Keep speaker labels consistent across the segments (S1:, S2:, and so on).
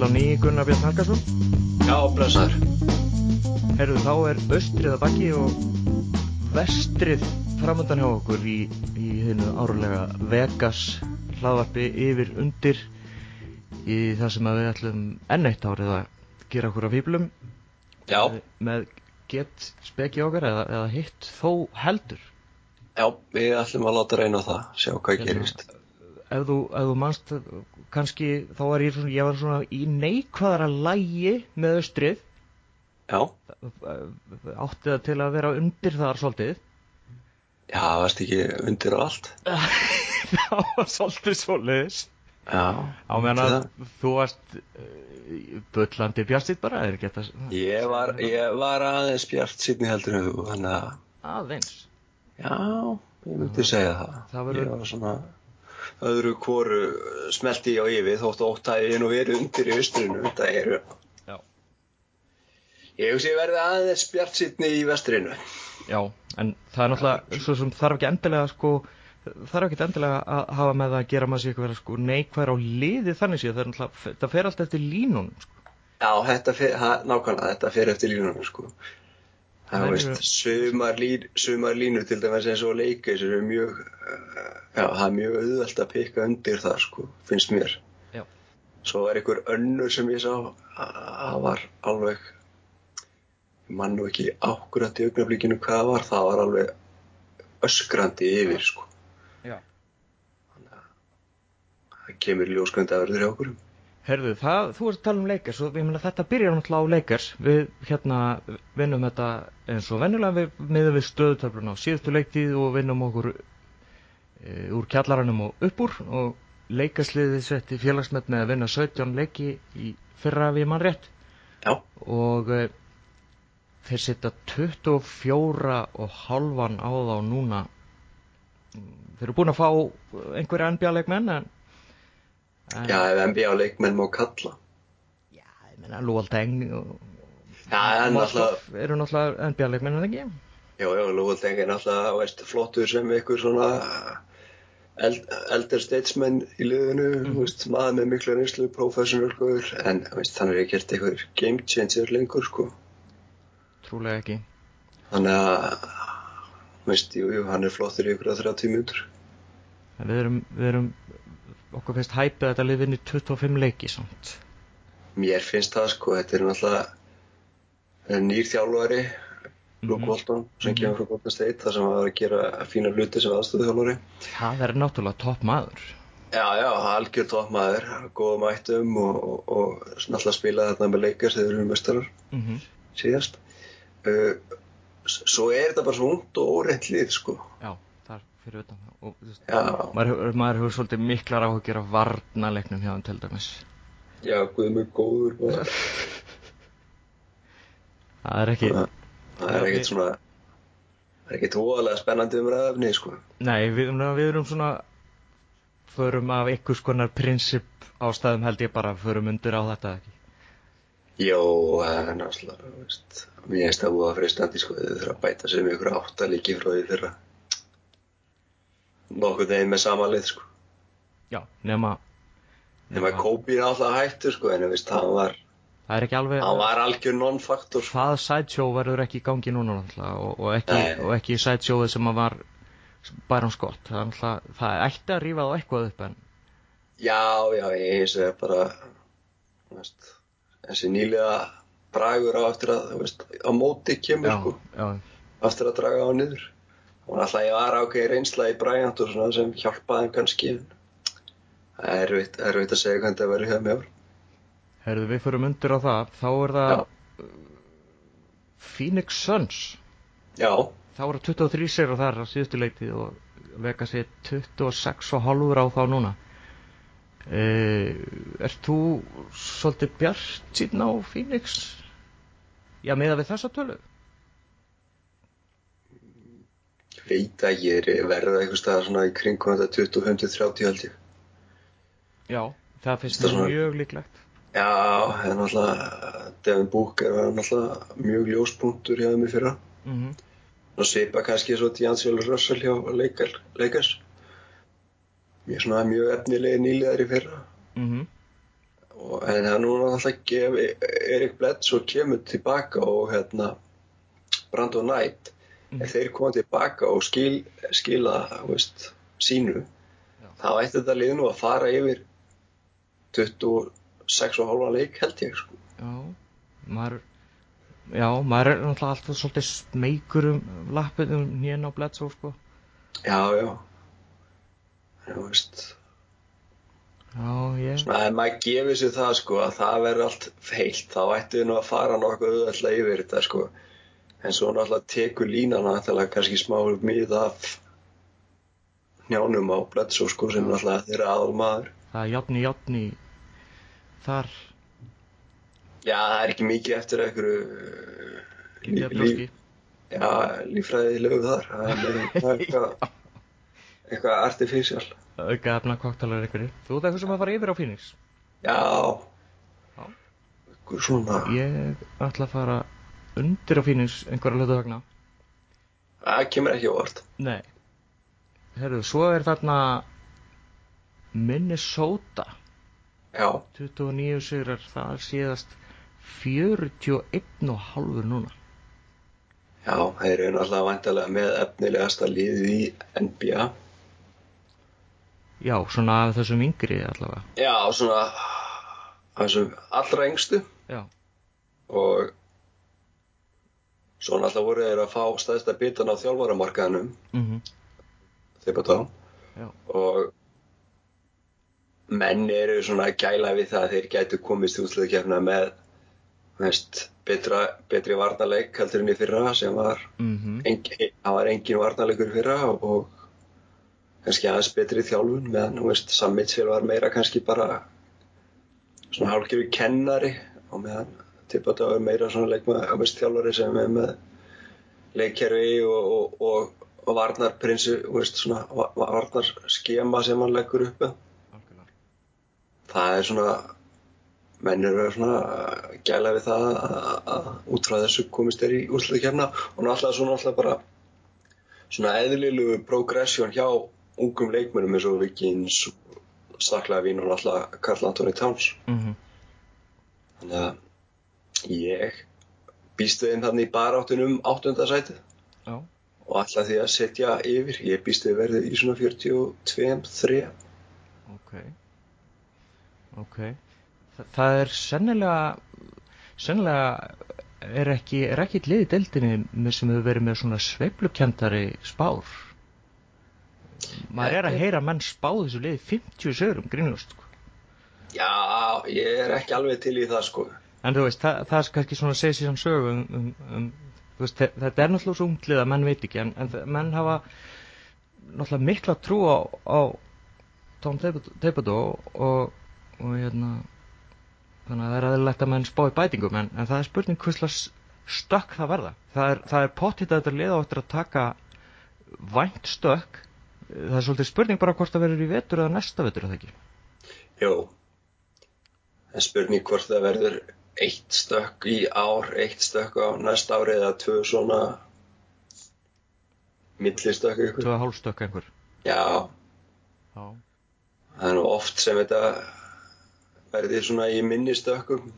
S1: sæll á ný Gunnar Björn Halkarsson.
S2: Já, blessaður.
S1: Herðu, þá er austrið að baki og vestrið framöndan hjá okkur í, í þinnu árulega Vegas hlaðvarpi yfir undir í það sem að við ætlum enn eitt árið að gera okkur á fýblum.
S2: Já.
S1: Með gett speki okkar eða, eða hitt þó heldur.
S2: Já, við ætlum að láta reyna það, sjá hvað
S1: Hérna,
S2: gerist.
S1: Ef þú, ef þú manst, kannski þá var ég svona, ég var svona í neikvæðara lægi með austrið
S2: Já,
S1: átti það til að vera undir þar svolítið
S2: já, varst ekki undir á allt?
S1: það var svolítið svolítið
S2: Já.
S1: á meðan að þú varst uh, bullandi bjartstýtt bara er þetta
S2: Ég var, ég var aðeins bjart sýtni heldur en þú, að,
S1: aðeins
S2: já, ég myndi segja það.
S1: Það verður-
S2: svona öðru hvoru smelti ég á yfir þótt óttæði nú verið undir í austrinu, þetta eru.
S1: Já.
S2: Ég hugsi verði aðeins bjart sýtni í vestrinu.
S1: já, en það er náttúrulega svo sem þarf ekki endilega sko þarf ekki endilega að hafa með það að gera maður sér eitthvað sko neikvæður á liði þannig séð það er náttúrulega, það fer allt eftir línunum sko.
S2: Já, þetta fer, ha, nákvæmlega, þetta fer eftir línunum, sko. Það veist, sumar, lín, sumar línur til dæmis eins og leikis eru mjög, uh, já, það er mjög auðvelt að pikka undir það, sko, finnst mér.
S1: Já.
S2: Svo er einhver önnur sem ég sá, að það var alveg, ég man nú ekki ákkurat í augnablíkinu hvað það var, það var alveg öskrandi yfir, sko.
S1: Já.
S2: Það kemur ljóskvönd að verður hjá okkur.
S1: Herðu, það, þú ert að tala um leikars og ég meina þetta byrjar náttúrulega á leikars við hérna vinnum þetta eins og venjulega. Við miðum við stöðutöflun á síðustu leiktíð og vinnum okkur e, úr kjallaranum og upp úr. Og leikarsliðið setti félagsmet með að vinna 17 leiki í fyrra við mann rétt.
S2: Já.
S1: og e, þeir setja 24 og halvan á þá núna. Þeir eru búin að fá einhverja NBA-leikmenn en, en
S2: Já, ef NBA leikmenn má kalla.
S1: Já, ég meina Lúaldeng og
S2: Já, en
S1: Moskov eru náttúrulega NBA-leikmenn en ekki?
S2: Já, já, Lúvaldeng er náttúrulega flottur sem ykkur svona eld, elder statesman í liðinu, mm. veist, maður með mikla reynslu, professional góður, en veist, hann er ekki eitthvað game changer lengur, sko.
S1: Trúlega ekki.
S2: Þannig að, veist, jú, jú, hann er flottur í ykkur að 30 mínútur.
S1: En við erum, við erum, okkur finnst hæpið að þetta lið vinni 25 leiki samt.
S2: Mér finnst það, sko, þetta er náttúrulega nýr þjálfari, Luke
S1: Mhm.
S2: Walton, sem kemur frá Golden State, þar sem var að gera fína hluti sem aðstöðu þjálfari.
S1: Það er náttúrulega topp maður.
S2: Já, já, algjör toppmaður, góða mættum og, og, og náttúrulega spila þarna með leikar þegar þeir eru mestarar
S1: Mm -hmm.
S2: síðast. Uh, svo er þetta bara svo ungt og óreitt lið, sko.
S1: Já, fyrir utan það. Og, veist, maður, hefur- maður hefur svolítið miklar áhugir af varnaleiknum hjá hann til dæmis.
S2: já, guð mig góður.
S1: Það er ekki,
S2: Það er ekkert svona, það er ekkert óalega spennandi umræðafni, sko.
S1: nei, við, við erum svona, förum af einhvers konar prinsip ástæðum held ég bara, förum undir á þetta ekki.
S2: Jó, það er náttúrulega, mér finnst það búið að freistandi, sko, þau þurfa að bæta sig með ykkur átta líki frá því fyrra. Nokkuð þeim með sama lið, sko.
S1: Já, nema,
S2: Þegar Kobe er alltaf hættur, sko, en veist, hann var,
S1: það er ekki alveg...
S2: hann var algjör non-faktor, sko.
S1: það sideshow verður ekki í gangi núna og, og ekki, ekki sideshowið sem að var Byron Scott það, er náttúrulega- það ætti að rífa þá eitthvað upp en
S2: Já, já, ég er bara, veist, þessi nýlega bragur á eftir að, veist, á móti kemur, sko,
S1: já,
S2: eftir að draga á niður. Og alltaf ég var ákveði reynsla í Bryant og svona sem hjálpaði hann kannski, það er erfitt, að segja hvernig það verður hjá mér.
S1: herðu við fyrir undir á það þá er það
S2: Já.
S1: Phoenix Suns
S2: Já,
S1: þá eru 23 sér þar á síðustu leikti og veka sér 26 og hálfur á þá núna uh, Er þú svolítið bjart síðan á Phoenix? Já, meða við þessa tölu?
S2: Veit að ég er verða einhvers staðar svona í kringum þetta 25-30 held ég.
S1: Já, það finnst
S2: Það
S1: mjög líklegt
S2: Já, það er náttúrulega, Devin Booker var náttúrulega mjög ljóspunktur hjá í fyrra.
S1: mm
S2: og svipa kannski svo D'Angelo Russell hjá leikar, leikars mjög svona mjög efnilegi nýliðar í fyrra
S1: -hmm.
S2: og, en það er núna alltaf gefi Erik Bledsoe kemur tilbaka og hérna Brandon Knight
S1: Mhm.
S2: ef þeir koma tilbaka og skil, skila veist, sínu
S1: Já.
S2: þá ætti þetta lið nú að fara yfir 26 og hálfa leik held ég sko.
S1: Já, maður Já, maður er náttúrulega alltaf svolítið smeykur um lappið um nýjan á Bledsoe sko
S2: já, já þú veist
S1: Já, ég
S2: svona ef maður gefur sér það sko að það verður allt heilt þá ætti nú að fara nokkuð auðvitað yfir þetta sko en svo náttúrulega tekur línan náttúrulega kannski smá mið af njánum á Bledsoe sko sem náttúrulega þeirra aðalmaður.
S1: Það er játni játni þar.
S2: Já, það er ekki mikið eftir einhverju
S1: Lítið af brjóski
S2: Já, líffræðilegu þar. Það er eitthvað eitthvað artificial.
S1: Auka efna koktalar einhverjir Þú ert eitthvað sem að fara yfir á Phoenix?
S2: Já.
S1: Já.
S2: Svona.
S1: Ég ætla að fara undir á Phoenix einhverja hlutu vegna?
S2: Það kemur ekki á vart
S1: Nei. Herru, svo er þarna Minnesota.
S2: Já,
S1: 29 sigrar, það er síðast 41 og halvur núna.
S2: Já, þeir eru náttúrulega vantarlega með efnilegasta liðið í NBA
S1: Já, svona af þessum yngri allavega.
S2: Já, svona þessum allra yngstu.
S1: Já,
S2: og svo náttúrulega voru þeir að fá stæðsta bitan á þjálfaramarkaðanum
S1: mhm,
S2: þeir bara þá og menn eru svona að gæla við það að þeir gætu komist í úsluðkefna með veist, betra, betri varnarleik heldur enn í fyrra sem var
S1: mhm,
S2: engin, það var engin varnarleikur fyrra og, og kannski aðeins betri þjálfun meðan Sammitsfél var meira kannski bara svona hálfgerfi kennari og meðan Tippata var meira svona leikmaður, veist, þjálfari sem er með leikkerfi og, og, og, varnarprinsu, veist, svona va- varnarskema sem hann leggur upp með. Það er svona menn eru svona að gæla við það að, að út frá þessu komist þeir í úrslutakefna og náttúrulega svona náttúrulega bara svona eðlilegu progression hjá ungum leikmennum eins og Vikins Saklavín og náttúrulega Karl Antoni Towns.
S1: Mhm,
S2: þannig að ég býst við þeim þannig í baráttunum áttundasætið
S1: Já,
S2: og alltaf því að setja yfir. Ég býst við verði í svona 42-3
S1: ok. Ok. Þa, Það er sennilega sennilega er ekki, er ekki liðið deildinni með sem hefur verið með svona sveiflukendari spár. Maður er að heyra menn spá þessu liði 50 sögurum grínlust sko.
S2: Já, ég er ekki alveg til í það sko
S1: en þú veist, það, það er kannski svona að segja sér svona sögu um, um, um, veist, þe- þetta er náttúrulega svo unglið að menn veit ekki en, en menn hafa náttúrulega mikla trú á, á Tom Thibodeau og, og hérna þannig að það er aðeinlegt að menn spá í bætingum en, en það er spurning hvers stökk það verða. Það er, það er pottitt að þetta liða á eftir að taka vænt stökk. Það er svolítið spurning bara hvort það verður í vetur eða næsta vetur er það ekki?
S2: Jú, en spurning hvort það verður eitt stökk í ár, eitt stökk á næsta ári eða tvö svona millistökk ykkur.
S1: tvö hálf stökk einhver
S2: Já,
S1: já,
S2: það er nú oft sem þetta verði svona í minni stökkum.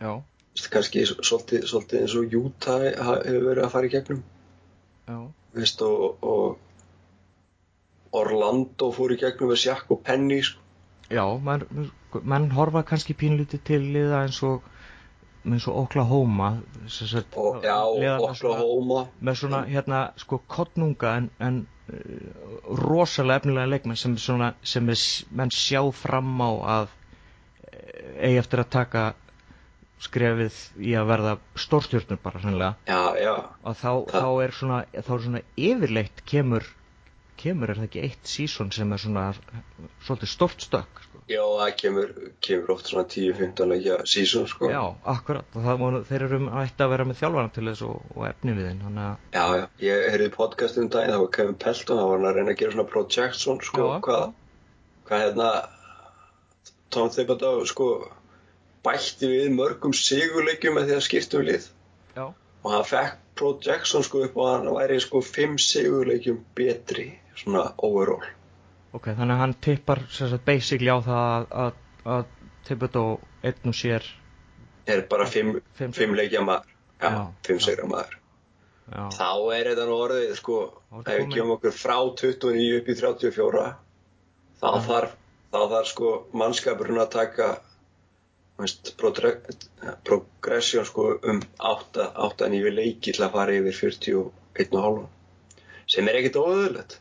S1: já,
S2: Vist, kannski svolítið, svolítið eins og ha- hefur verið að fara í gegnum.
S1: já,
S2: Vist, og, og Orlando fór í gegnum með Shaq og Penny. Sko.
S1: já menn, menn horfa kannski pínlítið til liða eins og eins og Oklahoma sem sagt,
S2: Og, já, Oklahoma.
S1: með svona hérna sko kottnunga en, en uh, rosalega efnilega leikmenn sem, svona, sem er, menn sjá fram á að uh, eigi eftir að taka skrefið í að verða stórstjórnur bara sannlega
S2: Já, já,
S1: og þá, þá er svona þá er svona yfirleitt kemur kemur er það ekki eitt sísón sem er svona svolítið stort stökk sko.
S2: já, það kemur, kemur oft svona 10-15 leikja sísón, sko.
S1: já, akkurat og það, þeir eru ætti að vera með þjálfana til þess og, og efni við þinn að
S2: Já, já, ég heyrði podcast um daginn, það var Kevin Pelton, það var hann að reyna að gera svona projection, sko,
S1: Já,
S2: hvað, hvað hérna, Tom Thibodeau, sko, bætti við mörgum sigurleikjum með því að skipta um lið
S1: já,
S2: og hann fekk projection, sko, upp og hann væri, sko, fimm sigurleikjum betri, svona overall.
S1: ok, þannig að hann tippar sagt, basically á það að, að, Thibodeau einn og sér
S2: er bara fimm,
S1: Fimm
S2: fimm leikja maður já,
S1: Já,
S2: fimm
S1: já.
S2: segra maður
S1: já,
S2: þá er þetta nú orðið sko, ef við gefum okkur frá 29 upp í 34 þá
S1: Já.
S2: þarf þá þarf sko mannskapurinn að taka progression sko um 8, 8 9 leiki til að fara yfir 41,5 sem er ekkit óðurlegt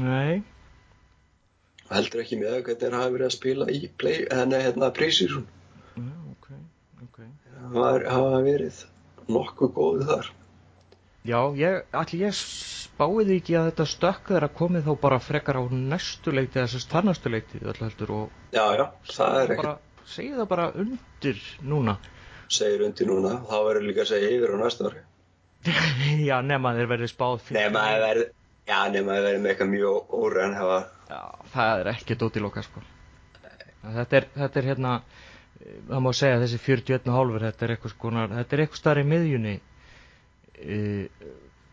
S1: nei.
S2: Heldur ekki með hvernig þeir hafa verið að spila í play, henni hérna prísísun
S1: já, ok, ok.
S2: Hafa hafa verið nokkuð góðu þar.
S1: Já, ég, allir ég spáði ekki að þetta stökk þeirra komið þá bara frekar á næstu leikti eða sérst þarnastu leikti öll heldur og
S2: já já, það er
S1: bara, segja það bara undir núna.
S2: Ekki segir undir núna, þá verður líka að segja yfir á næsta ári.
S1: Já, nema þeir verið spáð
S2: nema að verð já, nema að verð með eitthvað mjög óræðan hafa
S1: Já, það er ekki dótiloka sko. Þetta er, þetta er hérna það má segja þessi 41,5 þetta er eitthvað skonar, þetta er eitthvað starf í miðjunni. E,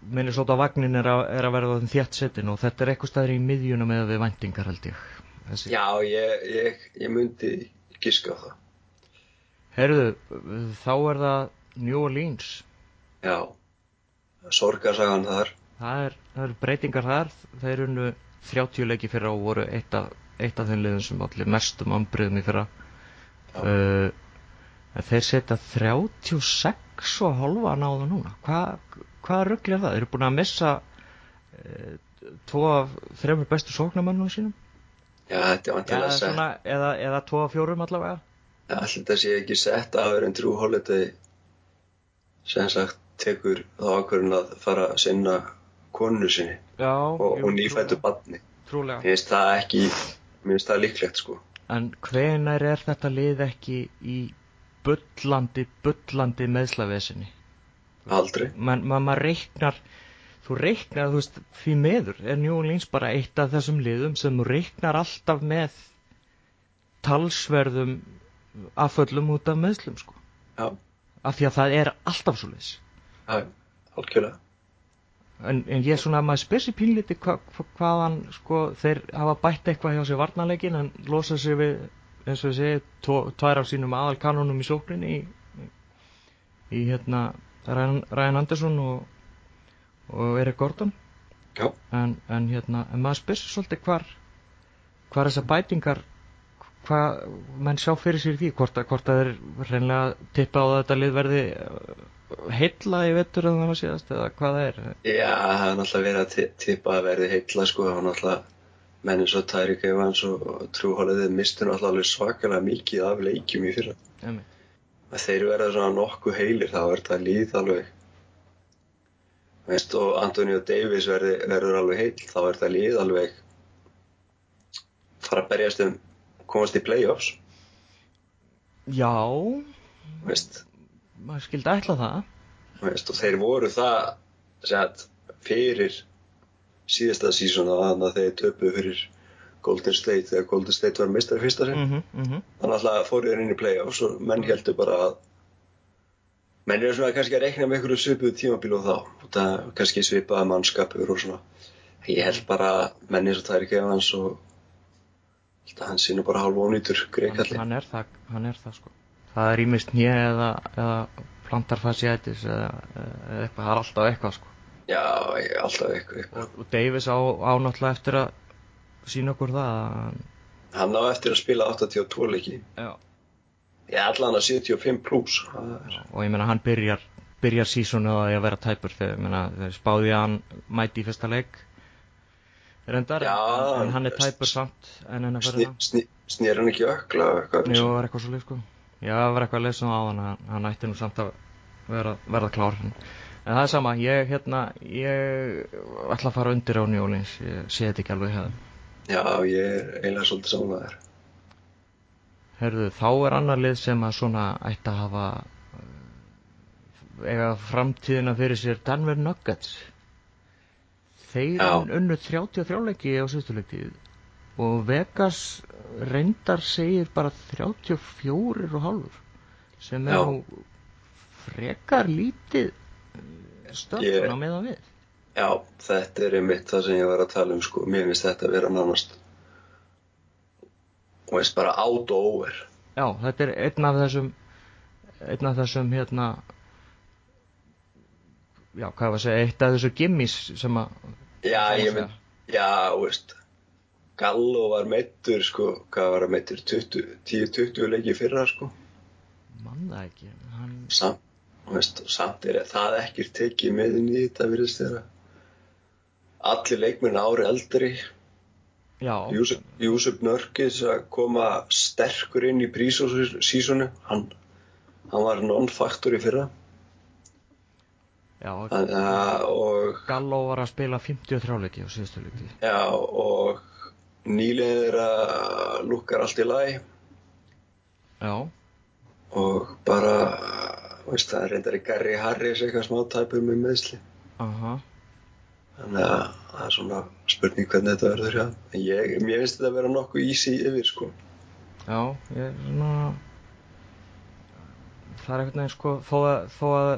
S1: minnir svolítið að vagnin er að, er að verða þétt setin og þetta er eitthvað starf í miðjuna með við væntingar held ég. Þessi.
S2: já, ég, ég, ég myndi giska á það.
S1: Herðu, þá er það New Orleans.
S2: Já, sorgarsagan þar
S1: það er, það er breytingar þar. Þeir unnu 30 leiki fyrra og voru eitt af, eitt af þeim liðum sem allir mestum ambriðum í fyrra. Uh, þeir setja 36 og halva náða núna. Hvað hva rugglir það? Þeir eru búin að missa uh, tvo af þremur bestu sóknarmannum sínum?
S2: Já, þetta er vantilega sett.
S1: svona, eða, eða tvo af fjórum allavega?
S2: Þetta sé ekki sett aður en Trú Holiday sem sagt tekur þá ákvörðun að fara að sinna konu sinni
S1: Já,
S2: og,
S1: jú,
S2: og nýfættu
S1: trúlega,
S2: badni
S1: trúlega.
S2: mér finnst það ekki mér finnst það líklegt sko
S1: En hvenær er þetta lið ekki í bullandi, bullandi meðslavesinni?
S2: aldrei
S1: Man, man, maður reiknar, þú reiknar, þú veist, því meður er New Orleans bara eitt af þessum liðum sem reiknar alltaf með talsverðum afföllum út af meðslum, sko.
S2: já,
S1: Af því að það er alltaf svo leys.
S2: já, algjörlega
S1: En, en ég svona að maður spyr sér pínliti hva, hva, hvaðan, sko, þeir hafa bætt eitthvað hjá sér varnarleikin en losa sér við, eins og ég segi, tvær af sínum aðalkanunum í sókninni í, í hérna, Ryan Anderson og, og Eric Gordon. En, en hérna, en maður spyr sér svolítið hvar, hvar þessar bætingar, hvað menn sjá fyrir sér því, hvort að, hvort að þeir reynlega tippa á þetta lið verði uh, heilla í vettur en það var síðast eða hvað það er.
S2: já, það er náttúrulega verið að ti- tippa að verði heitla sko, það var náttúrulega menn eins og Tyreek Evans og, og Trú Holiday mistu náttúrulega alveg svakalega mikið af leikjum í fyrra
S1: Einmitt.
S2: að þeir verða svona nokkuð heilir þá er það líð alveg veist, og Antonio Davis verði, verður alveg heill þá er það líð alveg fara að berjast um komast í playoffs.
S1: Já,
S2: veist,
S1: maður skildi ætla það.
S2: veist, og þeir voru það sett, fyrir síðasta sísón að þeir töpu fyrir Golden State þegar Golden State var meistari fyrsta sinn.
S1: Mm -hmm, mm
S2: þannig að fóru þeir inn í playoffs og menn heldur bara að menn eru svona kannski að reikna með einhverju svipuðu tímabílu og þá. Það kannski svipaða mannskapur og svona. Ég held bara að menn eins og ekki hans og held að hann sé nú bara hálf ónýtur
S1: hann,
S2: greikalli
S1: hann er það, hann er það sko. Það er ímist nýja eða, eða plantarfasciætis eða, eða eitthvað, það er alltaf eitthvað sko.
S2: já, alltaf eitthvað, eitthvað.
S1: Og, Davis á, á náttúrulega eftir að sína okkur það að hann,
S2: hann á eftir að spila 82 leiki
S1: já.
S2: ég allan að 75 pluss
S1: og ég meina hann byrjar byrjar sísonu að vera tæpur þegar, ég meina, þegar spáði hann mæti í fyrsta leik reyndar,
S2: Já,
S1: en, en hann er tæpur samt en henni að fyrir
S2: sný, snýr hann ekki ökla eitthvað?
S1: Jú, það var eitthvað svo leik sko. Já, það var eitthvað að lesa á hann hann ætti nú samt að vera, verða klár. En, en það er sama, ég hérna ég ætla að fara undir á Orleans. Ég sé þetta ekki alveg hefðum
S2: já, ég er eiginlega svolítið samanlegaður
S1: Herðu, þá er annar lið sem að svona ætti að hafa uh, eiga framtíðina fyrir sér Denver Nuggets Þeir unnu 33 leiki á sýstuleiktið og Vegas reyndar segir bara 34 og hálfur sem er nú frekar lítið stöfn
S2: Ég-
S1: á meðan við.
S2: Já, þetta er einmitt það sem ég var að tala um sko. Mér finnst þetta að vera nánast og veist bara out og over
S1: Já, þetta er einn af þessum einn af þessum hérna já, hvað var að segja, eitt af þessu gimmis sem að
S2: Já, ég mynd, já, veist Gallo var meittur, sko hvað var að meittur, 10-20 leiki í fyrra, sko.
S1: Mann það ekki hann,
S2: samt, veist, samt er það ekkert tekið með inn í þetta virðist þeirra allir leikmenn ári eldri.
S1: Já,
S2: Júsuf, Júsuf Nörgis að koma sterkur inn í prísósísonu hann, hann var non-faktor í fyrra
S1: já
S2: Þannig að- og,
S1: Galló var að spila 53 leiki á síðustu leiki.
S2: Já, og nýlega þeirra lukkar allt í lagi.
S1: Já,
S2: og bara veist, það reyndar í Gary Harris eitthvað smá tæpur með meðsli
S1: aha.
S2: Þannig að það er svona spurning hvernig þetta verður en ég, mér finnst þetta að vera nokkuð easy yfir sko.
S1: Já, ég er svona það er einhvern veginn sko þó að, þó að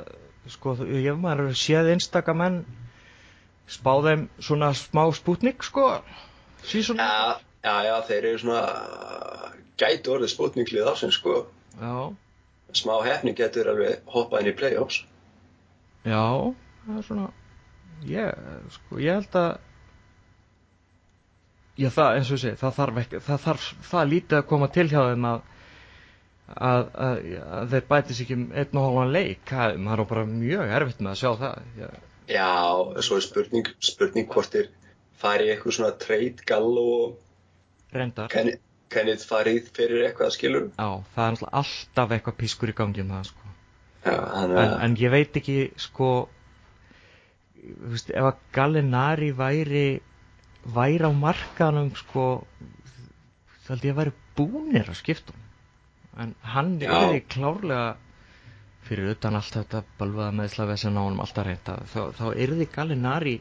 S1: sko, ég maður séð einstaka menn spá þeim svona smá spútnik sko síðan
S2: já, já, já, þeir eru svona gætu orðið spotninglið ásins sko.
S1: Já,
S2: smá hefni getur alveg hoppað inn í playoffs.
S1: Já, það er svona ég, sko, ég held að já, það, eins og segi, það þarf ekki það þarf, það lítið að koma til hjá þeim að að, að, að þeir bæti sér ekki um einn og hálfan leik. Það er bara mjög erfitt með að sjá það. Ég,
S2: já, svo er spurning spurning hvort þeir fari í eitthvað svona trade gallo og
S1: reyndar.
S2: Kenneth Kenneth farið fyrir eitthvað skilur
S1: Já, það er alltaf eitthvað pískur í gangi um það sko.
S2: já,
S1: en, en ég veit ekki sko veist, ef að Gallinari væri væri á markanum sko þá held ég að væri búnir að skipta honum. En hann
S2: Já.
S1: er klárlega fyrir utan allt þetta balvaða meðslafi sem á honum alltaf reynda þá, þá er því Gallinari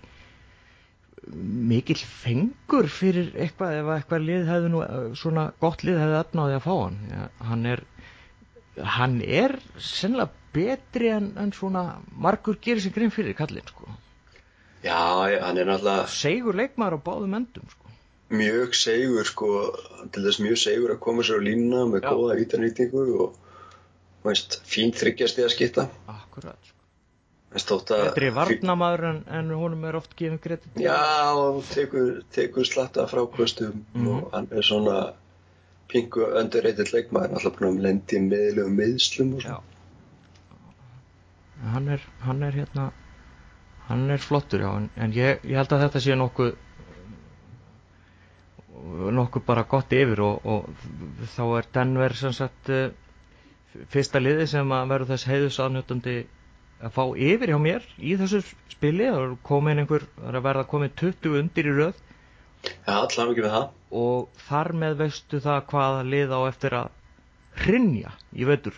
S1: mikill fengur fyrir eitthvað ef að eitthvað lið hefði nú svona gott lið hefði efnaði að fá hann. Já, hann er hann er sennilega betri en, en svona margur gerir sig grein fyrir kallinn sko.
S2: Já, hann er náttúrulega
S1: segur leikmaður á báðum endum sko
S2: mjög segur sko, til þess mjög segur að koma sér á línuna með
S1: Já.
S2: góða vítanýtingu og veist, fín þryggjast í að skipta
S1: akkurat sko.
S2: að
S1: betri varnamaður en, en honum er oft gefin kredit
S2: já, og tekur, tekur slatta frá kostum
S1: Mhm.
S2: og hann er svona pingu underrated leikmaður alltaf búin að lendi meðlum meðslum og
S1: Já.
S2: svona
S1: hann er, hann er hérna hann er flottur já en, en ég, ég held að þetta sé nokkuð nokkuð bara gott yfir og, og þá er Denver sem sagt eh, fyrsta liði sem að verður þess heiðusadnjóttandi að fá yfir hjá mér í þessu spili. Og komin einhver, er að verða komin 20 undir í röð.
S2: Með það.
S1: Og þar með veistu það hvaða lið á eftir að hrinja í vetur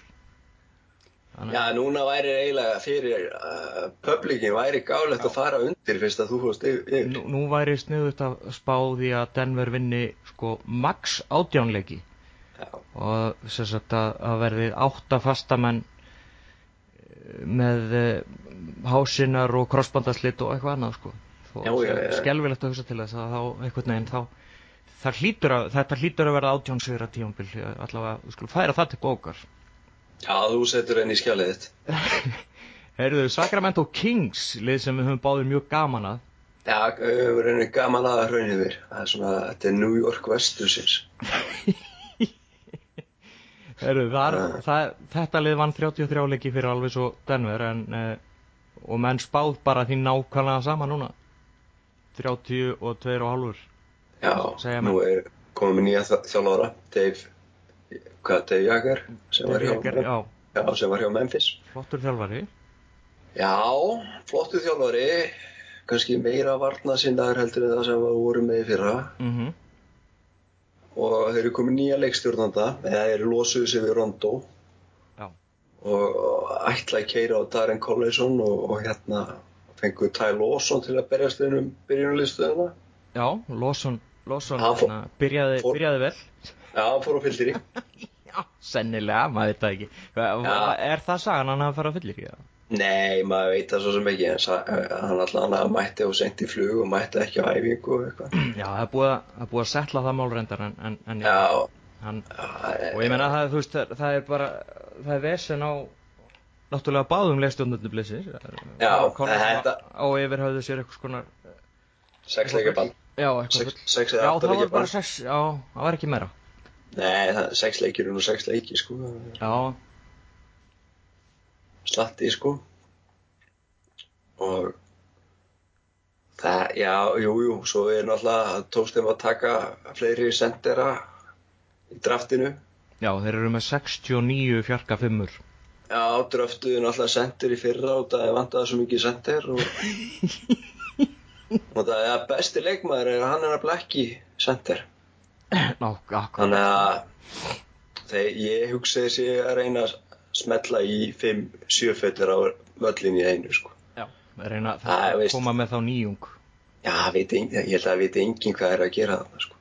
S1: Þannig
S2: já, núna væri eiginlega fyrir uh, publikin væri gálegt að fara undir fyrst að þú fórst yfir.
S1: Nú, nú væri sniðut að spá því að Denver vinni sko max átjánleiki
S2: já,
S1: og sem sagt að, að verði átta fastamenn eh, með uh, hásinnar og krossbandaslit og eitthvað annað sko.
S2: Já, já, já.
S1: skelvilegt að hugsa til þess að þá einhvern veginn þá hlýtur að, þetta hlýtur að verða átjánsveira tíumbil allavega, við skulum færa það til bókar
S2: já, þú setur henni í skjalið þitt
S1: Heyrðu, Sacramento Kings lið sem við höfum báðir mjög gaman að
S2: Já, við höfum reynið gaman að raun yfir. Það er svona, þetta er New York vestursins.
S1: Heru, þar,
S2: Ah.
S1: það, þetta lið vann 33 leiki fyrir alveg svo Denver en, eh, og menn spáð bara því nákvæmlega sama núna 32 og 2 og halvur
S2: Já, nú er komið nýja þjá- þjálfara, Dave, hvað, Dave Jagger, sem var hjá,
S1: já,
S2: já, sem var hjá Memphis.
S1: flottur þjálfari.
S2: Já, flottu þjálfari, kannski meira varna sinnaður heldur en það sem við vorum með fyrra.
S1: Mm
S2: og þeir eru komið nýja leikstjórnanda, eða þeir eru losuðu sig við Rondo.
S1: Já,
S2: og, og ætla að keira á Darren Collison og, og hérna fengu Ty Lawson til að berjast inn um byrjunarliðstöðuna.
S1: já, Lawson, Lawson
S2: fór-
S1: hérna, byrjaði,
S2: fór-
S1: byrjaði vel.
S2: Já, hann fór á fyllir í.
S1: Sennilega, maður veit það ekki.
S2: Já.
S1: er það sagan hann að fara að fyllir í það?
S2: Nei, maður veit það svo sem ekki en sa- hann allan að mætti sent í flug og mætti ekki á æfingu og eitthvað.
S1: já, það er búið að, að setla það málrendar en, en, en já,
S2: Já,
S1: hann, og ég menna það, veist, það, er bara það er vesen á náttúrulega báðum leikstjóndundu blissins
S2: Já,
S1: þetta á yfirhauðu sér eitthvað skonar
S2: sex leikjabann
S1: já, eitthvað full
S2: sex
S1: já, það var bara sex, já, það var ekki meira
S2: Nei, það, sex leikir er nú sex leiki sko.
S1: Já,
S2: slatti sko. Og það, já, jú, jú svo er náttúrulega tókst þeim að taka fleiri sendera í draftinu.
S1: Já, þeir eru með 69 fjarka fimmur.
S2: Já, dröftuðu náttúrulega sendir í fyrra og það vantaði svo mikið sendir og, og það er besti leikmaður er að hann er að blekki
S1: akkur
S2: þannig að þegar ég hugsaði sig að reyna að smetla í 5-7 fötur á völlin í einu sko.
S1: já, reyna
S2: veist.
S1: koma með þá nýjung
S2: Já, veit, ég held að veit enginn hvað er að gera það sko.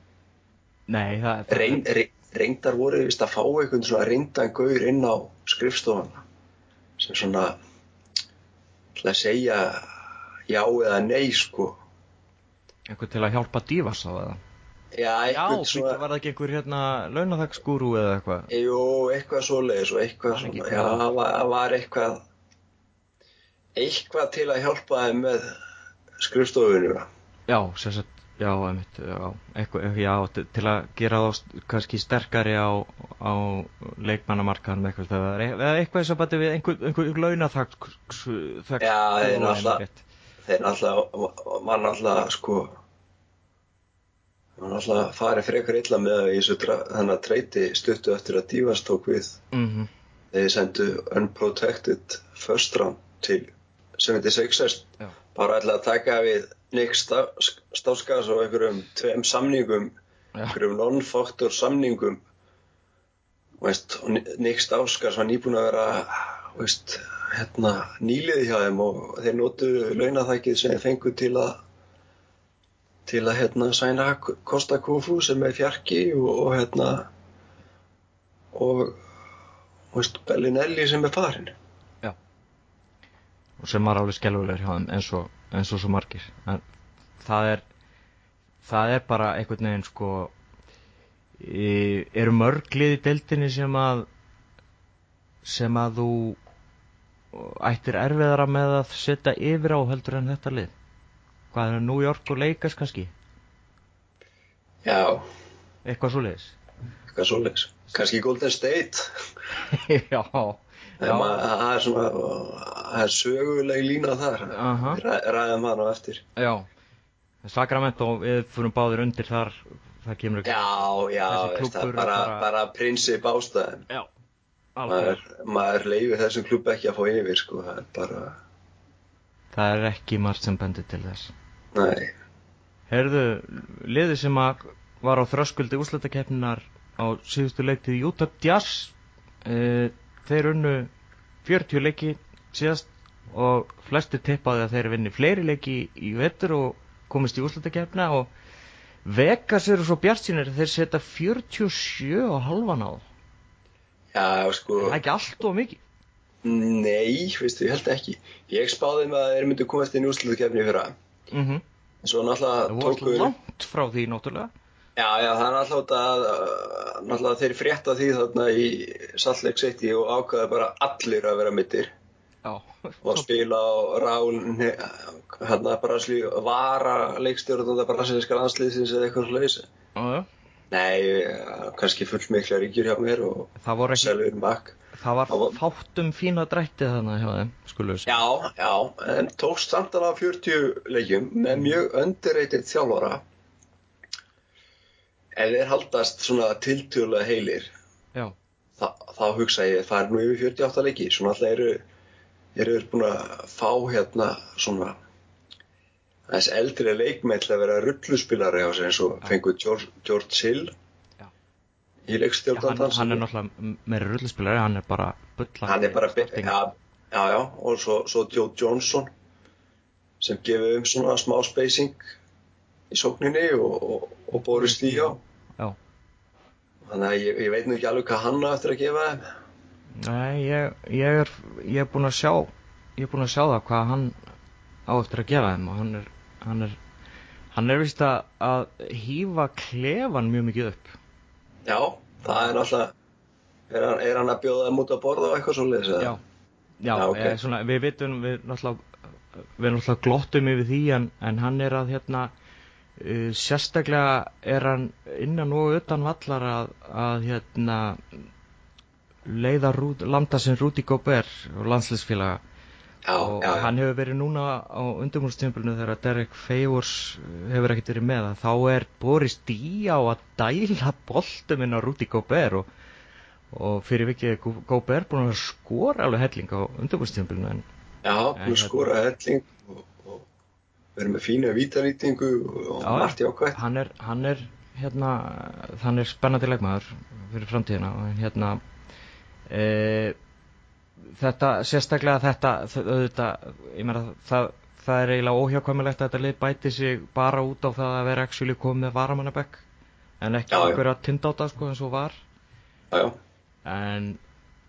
S1: nei, það, það
S2: Reyn, re, reyndar voru vist að fá einhvern svona reyndan gaur inn á skrifstofana sem svona til að segja já eða nei sko
S1: einhver til að hjálpa divas á það
S2: já,
S1: já,
S2: eitthvað svona
S1: var það ekki einhver hérna launaþaksgúru eða eitthvað
S2: jú, eitthvað svoleiðis og eitthvað
S1: ekki
S2: svona,
S1: hvað
S2: já,
S1: það var.
S2: var, eitthvað eitthvað til að hjálpa þeim með skrifstofunu
S1: já, sem sagt, já, einmitt já, eitthvað, já, til- að gera þá kannski sterkari á, á leikmannamarkaðanum eitthvað það er eða eitthvað sem bæti við einhver, einhver launaþaks þaks,
S2: Já, þeir
S1: rétt.
S2: þeir náttúrulega mann náttúrulega sko mann náttúrulega farið frekar illa með að þessu þannig að treyti stuttu eftir að Divas tók við
S1: Mhm.
S2: þeir sendu unprotected first round til 76ers
S1: Já.
S2: bara ætla að taka við Nick Stáskas og einhverjum tveim samningum
S1: Já.
S2: einhverjum non-factor samningum veist, Nick Stáskas var nýbúin að vera veist, hérna, nýliði hjá þeim og þeir notu launaþækið sem þeir fengu til að til að hérna sæna Kosta Kofu sem er fjarki og, og hérna og veist, Bellinelli sem er farin
S1: og sem var alveg skelvulegur hjá þeim eins og, eins og svo margir. En það er það er bara einhvern veginn sko eru mörg lið í deildinni sem að sem að þú ættir erfiðara með að setja yfir á heldur en þetta lið hvað er New York og Lakers kannski?
S2: Já,
S1: eitthvað svo liðis
S2: eitthvað svoleiðis. Kannski Golden State.
S1: Já,
S2: það er svona það er söguleg lína þar.
S1: Aha.
S2: Við ræ, ræðum hann á eftir.
S1: Já. Sacramento, við fyrir báðir undir þar. Það kemur ekki
S2: já, já, það er bara,
S1: bara-
S2: prinsip ástæðin
S1: já,
S2: maður, maður leifir þessum klubb ekki að fá yfir sko, það er bara,
S1: það er ekki margt sem bendir til þess
S2: nei.
S1: Heyrðu, liðið sem að var á þröskuldi úrslutakeppninar á síðustu leiktið Utah Jazz e, þeir unnu 40 leiki síðast og flesti tippaði að þeir vinni fleiri leiki í vettur og komist í úrslutakeppna og Vegas eru svo bjartsinir þeir setja 47 og halvan á.
S2: Já, sko,
S1: það er ekki allt og mikið?
S2: Nei, veistu, ég held ekki. Ég spáði með að þeir myndu komast inn í úrslutukefni fyrra
S1: mm -hmm.
S2: en svo
S1: það
S2: náttúrulega
S1: voru
S2: tóku
S1: langt frá því náttúrulega.
S2: Já, já, það er náttúrulega að uh, náttúrulega þeir frétta því þarna í Salt Lake City og ákvaða bara allir að vera mittir
S1: já,
S2: og spila á rán hérna Brasli vara leikstjórnanda brasilíska landsliðsins eða eitthvað slags
S1: já, já.
S2: nei, eh, kannski full mikla ríkjur hjá mér og
S1: það
S2: Selvin Bakk
S1: það var
S2: Það var-
S1: fátt um fína drætti þannig hjá þeim skulum við segja
S2: já, já, en tókst samt alveg 40 leikjum með mjög underrated þjálfara ef þeir haldast svona tiltölulega heilir
S1: já,
S2: þá, þá hugsa ég það er nú yfir 48 leiki svona alltaf eru eru búin að fá hérna svona þess eldri leikmenn til að vera rulluspilari á sig eins og
S1: Já.
S2: fengu George, George Hill. Í
S1: já hann, hann er náttúrulega meira rullispilari hann er bara bulla
S2: hann er bara ja, já, já, og svo, svo Joe Johnson sem gefur um svona smá spacing í sókninni og, og, og Boris Því á
S1: já,
S2: þannig að ég, ég veit nú ekki alveg hvað hann á eftir að gefa þeim.
S1: Nei, ég, ég er ég er búin að sjá ég er búin að sjá það hvað hann á eftir að gefa þeim og hann er hann er, hann er vist að, að hýfa klefan mjög mikið upp
S2: já, það er náttúrulega er hann, er hann að bjóða þeim út að borða og eitthvað svolítið
S1: Já, já,
S2: Já, ok.
S1: okay. svona, við vitum við náttúrulega, við náttúrulega glottum yfir því en, en hann er að hérna uh, sérstaklega er hann innan og utan vallar að, að hérna leiða rút, landa sem Rúti Góber og landsliðsfélaga
S2: já,
S1: og
S2: já,
S1: hann hefur verið núna á undirmúrstímpulinu þegar Derek Favors hefur ekkert verið með þá er Boris Díá að dæla boltum inn á Rúti Góber og, og fyrir vikið er Góber búin að skora alveg helling á undirmúrstímpulinu en
S2: já, búin
S1: hérna-
S2: skora helling og, og verið með fína vítanýtingu og
S1: Já,
S2: margt jákvætt.
S1: Hann er, hann er hérna, hann er spennandi leikmaður fyrir framtíðina og hérna e, þetta, sérstaklega þetta auðvitað, ég meina það, það er eiginlega óhjákvæmilegt að þetta lið bæti sig bara út á það að vera actually komið með varamannabekk en ekki
S2: já.
S1: einhverja tindáta sko eins og var.
S2: Já, já,
S1: en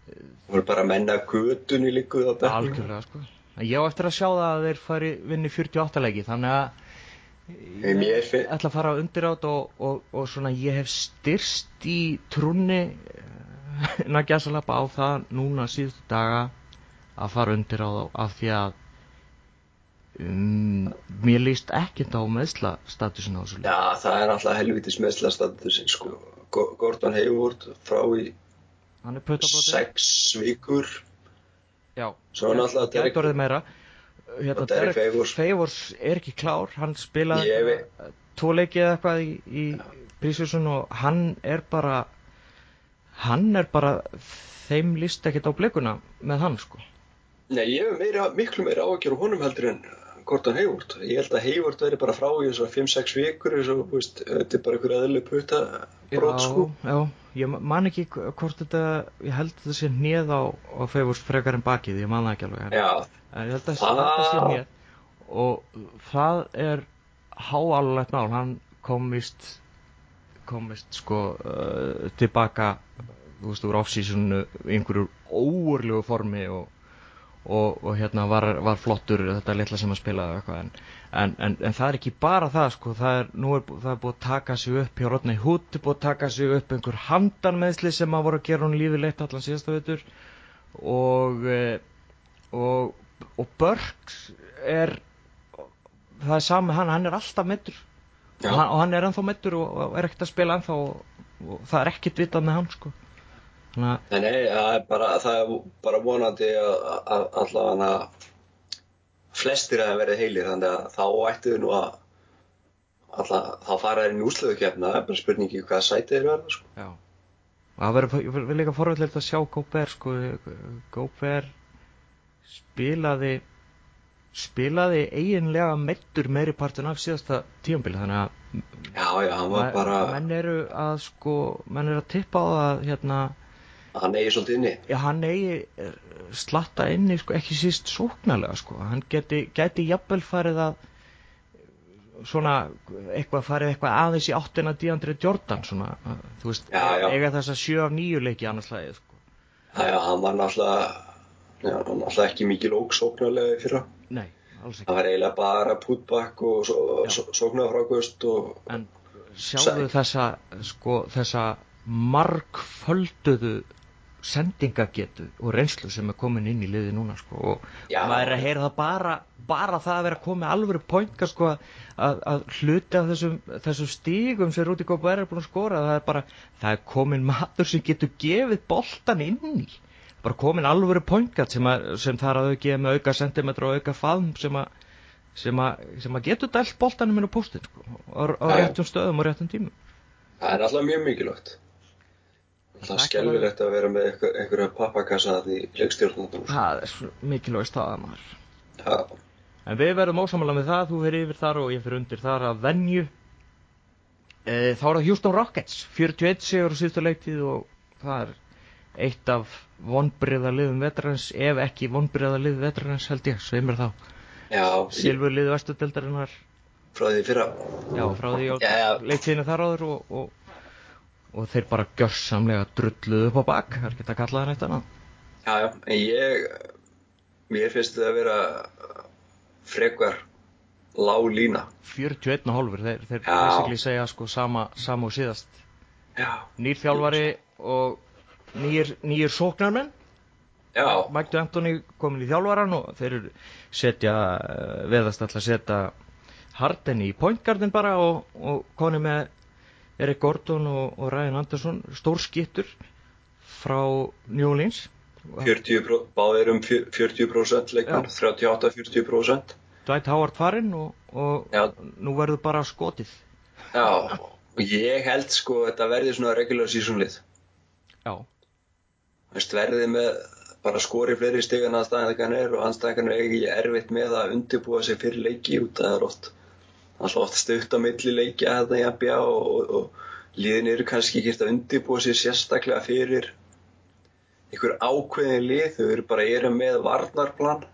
S2: það voru bara menna götunni líkuð á
S1: algjörlega sko. En ég á eftir að sjá það að þeir fari vinni 48 leiki þannig að
S2: mér finn-
S1: ætla að fara undir át og, og, og svona ég hef styrst í trúnni nægjasalapa á það núna síðustu daga að fara undir á þá af því að um, mér líst ekkert á meðsla statusin á þessu leik.
S2: Já, það er alltaf helvitis meðslastatusinn sko. Go- Gordon Hayward frá í
S1: er
S2: sex vikur
S1: já,
S2: Svo er náttúrulega Derek-
S1: hérna,
S2: Derek Favors.
S1: Favors er ekki klár hann spilaði
S2: Ég
S1: eitthvað- tvo leiki eða eitthvað í, í prísvísun og hann er bara hann er bara þeim líst ekkert á blikuna með hann sko
S2: Nei, ég hef meira, miklu meira áhyggjur á honum heldur en Gordon Hayward. Ég held að Hayward veri bara frá í þessar 5-6 vikur og, þetta er bara einhver eðlu puta brot, sko.
S1: já, ég man ekki hvort þetta ég held að þetta sé hnið á, á Favors frekar en bakið, ég man það ekki alveg
S2: Já,
S1: en ég held að
S2: Ah.
S1: þetta sé hnið og það er háalulegt mál, hann komist komist sko uh, tilbaka þú veist úr off-seasonu í einhverju óurlegu formi og, og, og hérna var, var flottur þetta litla sem að spila en, en, en, en það er ekki bara það sko það er, er, það er búið að taka sig upp hjá Rodney Hood búið að taka sig upp einhver handanmeðsli sem að voru að gera hún lífið leitt allan síðasta veitur og eh, og, og Burks er það er sami hann, hann er alltaf meittur
S2: Já.
S1: Og hann, og hann er ennþá meittur og, og er ekkert að spila ennþá og, það er ekkert vitað með hann sko
S2: Nei, nei, það er bara, það er bara vonandi að, að allavega flestir að verið heilir þannig að þá ættu við nú að allavega, þá fara inn í úsluðukefna það er bara spurningi hvað sætið þeir verða sko.
S1: Já. Og það verður líka forvöldilegt að sjá Góber sko, Góber spilaði spilaði eiginlega meittur meiri partin af síðasta tíumbili þannig að
S2: Já, já, hann var bara
S1: menn eru að sko menn eru að tippa á það hérna
S2: hann eigi svolítið inni
S1: já, hann eigi eh, slatta inni sko, ekki síst sóknarlega sko. hann geti, geti jafnvel farið að svona eitthvað farið eitthvað aðeins í áttina Díandri Jordan svona, að, þú veist,
S2: Já,
S1: eiga þess að sjö af nýju leiki annars lagið sko.
S2: Já, já, hann var náttúrulega já, hann var náttúrulega ekki mikil óksóknarlega í fyrra
S1: nei, alls ekki.
S2: Það var eiginlega bara putback og sóknarfrákvöst og
S1: en sjáðu þessa sko, þessa margfölduðu sendingagetu og reynslu sem er komin inn í liði núna sko, og
S2: Já.
S1: maður er að heyra það bara bara það að vera komið alvöru poinga sko, að, að hluti af þessum, þessum stígum sem Rúti Góber er búin að skora það er bara, það er komin matur sem getur gefið boltan inn í bara komin alvöru poingat sem, að, sem þar að auki með auka sentimetra og auka faðum sem að sem að, sem að getur dælt boltanum inn á póstin sko, á, á réttum stöðum og réttum tímum.
S2: Það er alltaf mjög mikilvægt. Það er
S1: ekki
S2: skelvilegt að vera með einhver, einhverja pappakassa að því leikstjórnandum
S1: það er svo mikilvæg staða maður.
S2: Já,
S1: en við verðum ósamála með það, þú fyrir yfir þar og ég fyrir undir þar að venju. E, þá er það Houston Rockets 41 sigur á síðustu leiktíð og það er eitt af vonbriðaliðum vetrarins ef ekki vonbriðalið vetrarins held ég, sveimur þá.
S2: Já.
S1: Silfurlið vestudeldarinnar
S2: frá því fyrra.
S1: Já, frá því á leiktíðinu þar áður og, og, og þeir bara gjörsamlega drulluðu upp á bak, það er ekki að kalla það neitt annað.
S2: Já, já, en ég mér finnst þetta að vera frekar lág lína.
S1: 41 og hálfur, þeir, þeir basically segja sko sama, sama og síðast.
S2: Já,
S1: nýr þjálfari og nýjir, sóknarmenn
S2: Já,
S1: Mike D'Antoni komin í þjálfaran og þeir eru setja eh, veðast alltaf að setja Harden í pointgarden bara og, og koni með Erik Gordon og, og Ryan Anderson stór skittur frá New Orleans
S2: 40, pró- báðir um fjö- 40% leikmann, 38-40%.
S1: Dwight Howard farinn og, og
S2: Já.
S1: nú verður bara skotið
S2: Já, og ég held sko að þetta verði svona regular season lið.
S1: Já,
S2: Veist, verði með bara skori fleiri stig en aðstæðingarnir og aðstæðingarnir eigi erfitt með að undirbúa sig fyrir leiki út að það er oft oft stutt á milli leiki að það jafnja og, og, og liðin eru kannski ekki að undirbúa sig sérstaklega fyrir einhver ákveðin lið, þau eru bara eru með varnarplan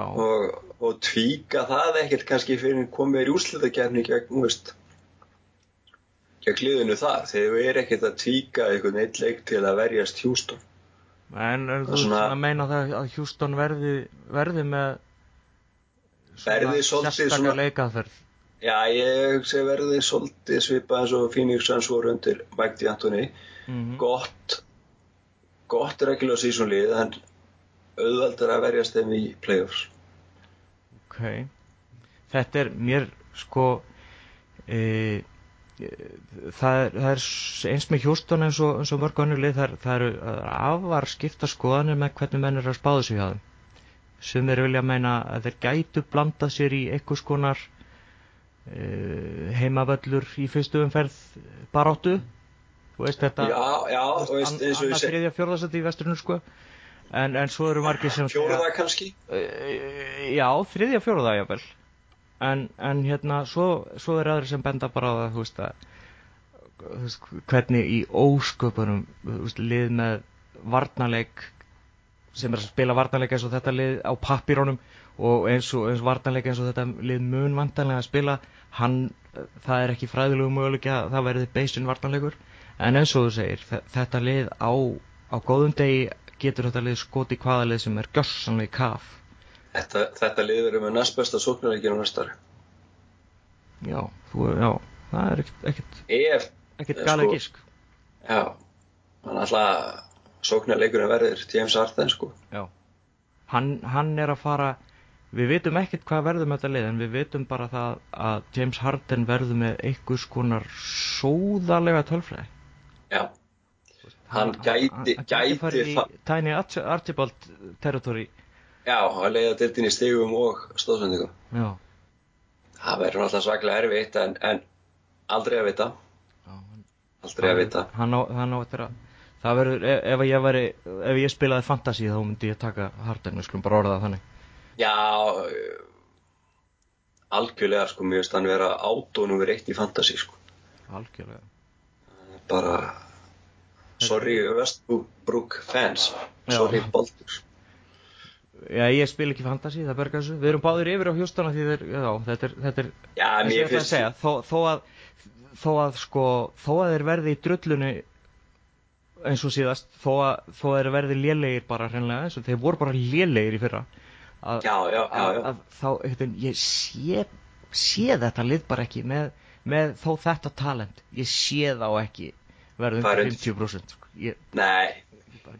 S2: og, og tvíka það ekkert kannski fyrir komið í úrslitakerni gegn, þú veist gegn liðinu þar, þegar þau eru ekkert að tvíka einhvern eitt leik til að verjast Hjúston
S1: en er þú
S2: svona-
S1: að meina það að Houston verði, verði með
S2: Verði svolítið svona-
S1: leikaðferð?
S2: Já, ég sé verði svolítið svipað eins og Phoenix Suns voru undir Mike D'Antoni.
S1: mm
S2: Gott, gott regular season lið, en auðveldur að verjast þeim í playoffs.
S1: Ok, þetta er mér sko e, e, það, er, það er eins með Houston eins og, og mörg önnur lið það, það eru eru afar skipta skoðanir með hvernig menn er að spáðu sig hjá þeim. Sem þeir vilja meina að þeir gætu blanda sér í einhvers konar e, heimavöllur í fyrstu umferð baráttu. Þú veist þetta
S2: Já, já, þú veist, ég
S1: annað þriðja fjórðasætti í vesturinu sko. En, en svo eru margir sem
S2: fjóraða kannski.
S1: Eh, Já, þriðja fjóruða jáfnvel en, en hérna svo, svo er aðri sem benda bara á það þú veist að veist, hvernig í ósköpunum veist, lið með varnarleik sem er að spila varnarleik eins og þetta lið á pappírónum og eins og eins varnarleik eins og þetta lið mun vantanlega að spila hann, það er ekki fræðilegu möguleik að það verði beisin varnarleikur. En eins og þú segir, þe- þetta lið á, á góðum degi getur þetta lið skoti hvaða lið sem er gjörsanlega í kaf
S2: Þetta, þetta lið verður með næst besta sóknarleikinu næsta ári.
S1: Já, þú, já, það er ekkert,
S2: Ef,
S1: ekkert
S2: Eh,
S1: galið
S2: sko-
S1: gísk.
S2: já, hann alltaf sóknarleikurinn verður James Harden, sko.
S1: Já. Hann, hann er að fara, við vitum ekkert hvað verður með þetta lið, en við vitum bara það að James Harden verður með einhvers konar sóðalega tölfræði.
S2: Já, Hann gæti-
S1: hann
S2: gæti
S1: farið í Arch- Archibald territory.
S2: Já, að leiða dildin í stigum og stóðsendingum.
S1: Já,
S2: Það verður alltaf svaklega erfitt, en, en aldrei að vita.
S1: já, hann-
S2: Aldrei að vita.
S1: Hann á, hann á að, það verður, ef, ef ég væri, ef ég spilaði fantasy þá myndi ég taka Harden, við skulum bara orða þannig.
S2: Já, algjörlega, sko, mér finnst hann vera átónum verið eitt í fantasy, sko.
S1: Algjörlega.
S2: Bara, sorry, Westbrook fans. Sorry, Baldur.
S1: Já, ég spil ekki fantasy, það bergar þessu. Við erum báðir yfir á hjústana því þeir, já, þetta er, þetta er,
S2: Já,
S1: þess að
S2: mér
S1: ég ætla að segja, þó, þó að, þó að, sko, þó að þeir verði í drullunni eins og síðast, þó að, þó að þeir verði lélegir bara hreinlega, eins og þeir voru bara lélegir í fyrra, að,
S2: já, já, já, já.
S1: að þá, eitthvað, ég sé, sé þetta lið bara ekki með, með þó þetta talent, ég sé þá ekki
S2: Það er
S1: undir. 50%, sko, ég,
S2: Nei,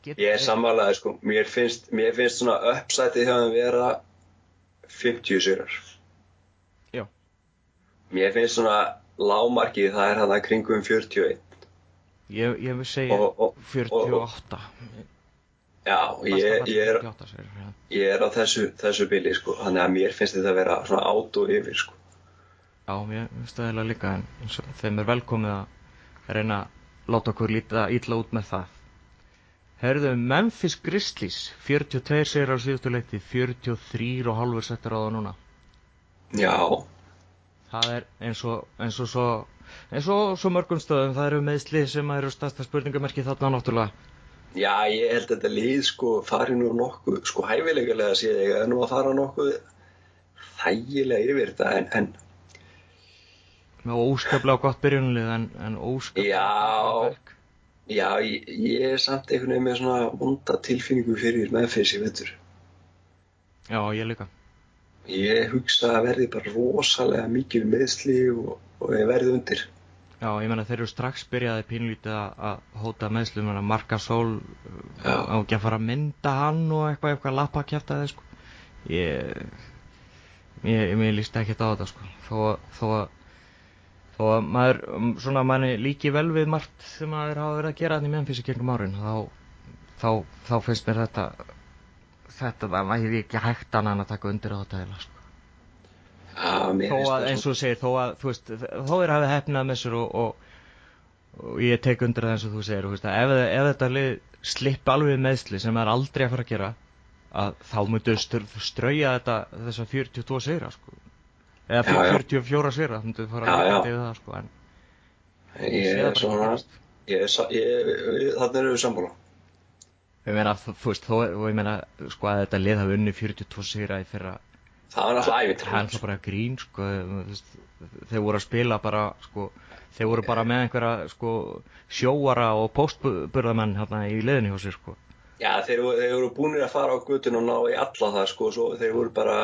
S1: ég
S2: er sammálaði, sko. Mér finnst, mér finnst svona uppsætið hjá þeim vera 50 sérar.
S1: Já.
S2: Mér finnst svona lámarkið, það er hann að kringum 41.
S1: Ég, ég vil segja
S2: Og, og,
S1: 48
S2: já, ég, ég er,
S1: 48 segir, já.
S2: ég er á þessu, þessu bili, sko. Þannig að mér finnst þetta að vera svona át og yfir, sko.
S1: Já, mér finnst það eiginlega líka en og þeim er velkomið að reyna að láta okkur líta illa út með það. Herðu, Memphis Grizzlies, 42 segir á síðustu leikti, 43 og halvur settur á það núna.
S2: Já,
S1: Það er eins og, eins og svo, eins og svo mörgum stöðum, það eru meðsli sem eru stærsta spurningamerki þarna náttúrulega.
S2: já, ég held að þetta lið, sko, fari nú nokkuð, sko, hæfilegulega séð ég er nú að fara nokkuð þægilega yfir þetta, en, en
S1: Með óskaplega gott byrjunlið en, en óskaplega
S2: Já. Já, ég, ég er samt einhvern veginn með svona vonda tilfinningu fyrir Memphis í vettur.
S1: Já, ég líka.
S2: Ég hugsa að verði bara rosalega mikil meðsli og, og ég verði undir.
S1: Já, ég menna þeir eru strax byrjaði pínlítið að- hóta meðslum en að Marka Sól á ekki að fara að mynda hann og eitthvað eitthvað lappa að kjæfta þeir sko ég ég, mér líst ekki á þetta sko þó, að- að að maður um, svona manni líki vel við margt sem maður hafa verið að gera þannig meðan fyrir gengum árin þá, þá, þá finnst mér þetta þetta það væri ekki hægt annað en að taka undir á þetta heila sko þó að eins og segir þó að þú veist þó er hafið hefnað með sér og, og, og ég tek undir það eins og þú segir og, veist, að ef, ef þetta lið slippi alveg meðsli sem það er aldrei að fara að gera að þá myndu strauja þetta þessar 42 sigra sko. Eða
S2: Já, já.
S1: 44 sigra það myndu fara að
S2: já.
S1: yfir það sko. en
S2: Ég
S1: sé það
S2: er svona, er, sa- ég, við- þarna erum við sammála.
S1: ég meina þú þú veist þó og ég meina sko að þetta lið hafi unni 42 sigra í fyrra
S2: Það er alltaf
S1: það er alltaf bara grín sko, þú þeir voru að spila bara sko, þeir voru bara með einhverja sko, sjóara og postburðamenn hérna í liðinu hjá sér sko.
S2: Já, þeir, voru- þeir voru búinir að fara á gutun og ná í alla það, sko, svo þeir voru bara,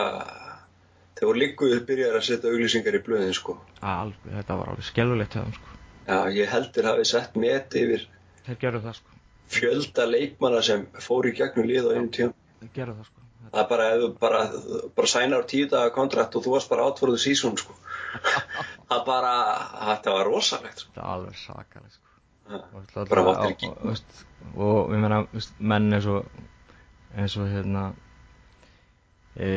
S2: þeir voru líkuð byrjar að setja auglýsingar í blöðin, sko.
S1: Alveg, þetta var alveg skelfulegt hjá þeim sko.
S2: Já, ég heldur hafi sett met yfir
S1: þeir gerðu það sko.
S2: fjölda leikmanna sem fóru í gegnum lið á einu tíum.
S1: þeir gerðu það sko.
S2: Það er bara, bara, bara sænar tíu daga kontrakt og þú varst bara átfóruðu sísón, sko. Það bara, þetta var rosalegt, sko.
S1: þetta var alveg svakalegt sko. Og, ætla-
S2: Bara
S1: og,
S2: vatnir ekki.
S1: og, og ég veist, menn eins og eins og hérna e,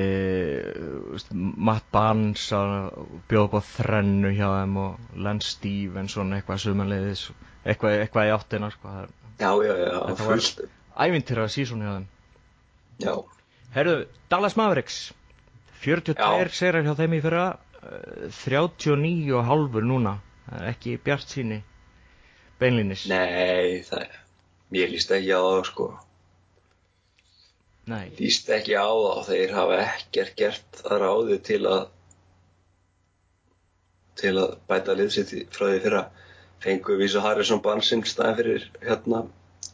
S1: veist, Matt Barnes að bjóða upp á þrennu hjá þeim og Len Stevenson eitthvað sumanleiðis eitthvað, eitthvað í áttina sko. er
S2: Já, já, já,
S1: Þetta var-
S2: fullt.
S1: ævintýra sísón hjá þeim
S2: Já,
S1: Herðu, Dallas Mavericks 42
S2: Já.
S1: segrar hjá þeim í fyrra eh, 39 og halvur núna er ekki bjart síni beinlínis
S2: nei, það, mér líst ekki á það, sko.
S1: Nei.
S2: líst ekki á þá þeir hafa ekkert gert að ráði til að til að bæta liðsitt frá því fyrra. Fengu vísu Harrison Bansinn staðin fyrir hérna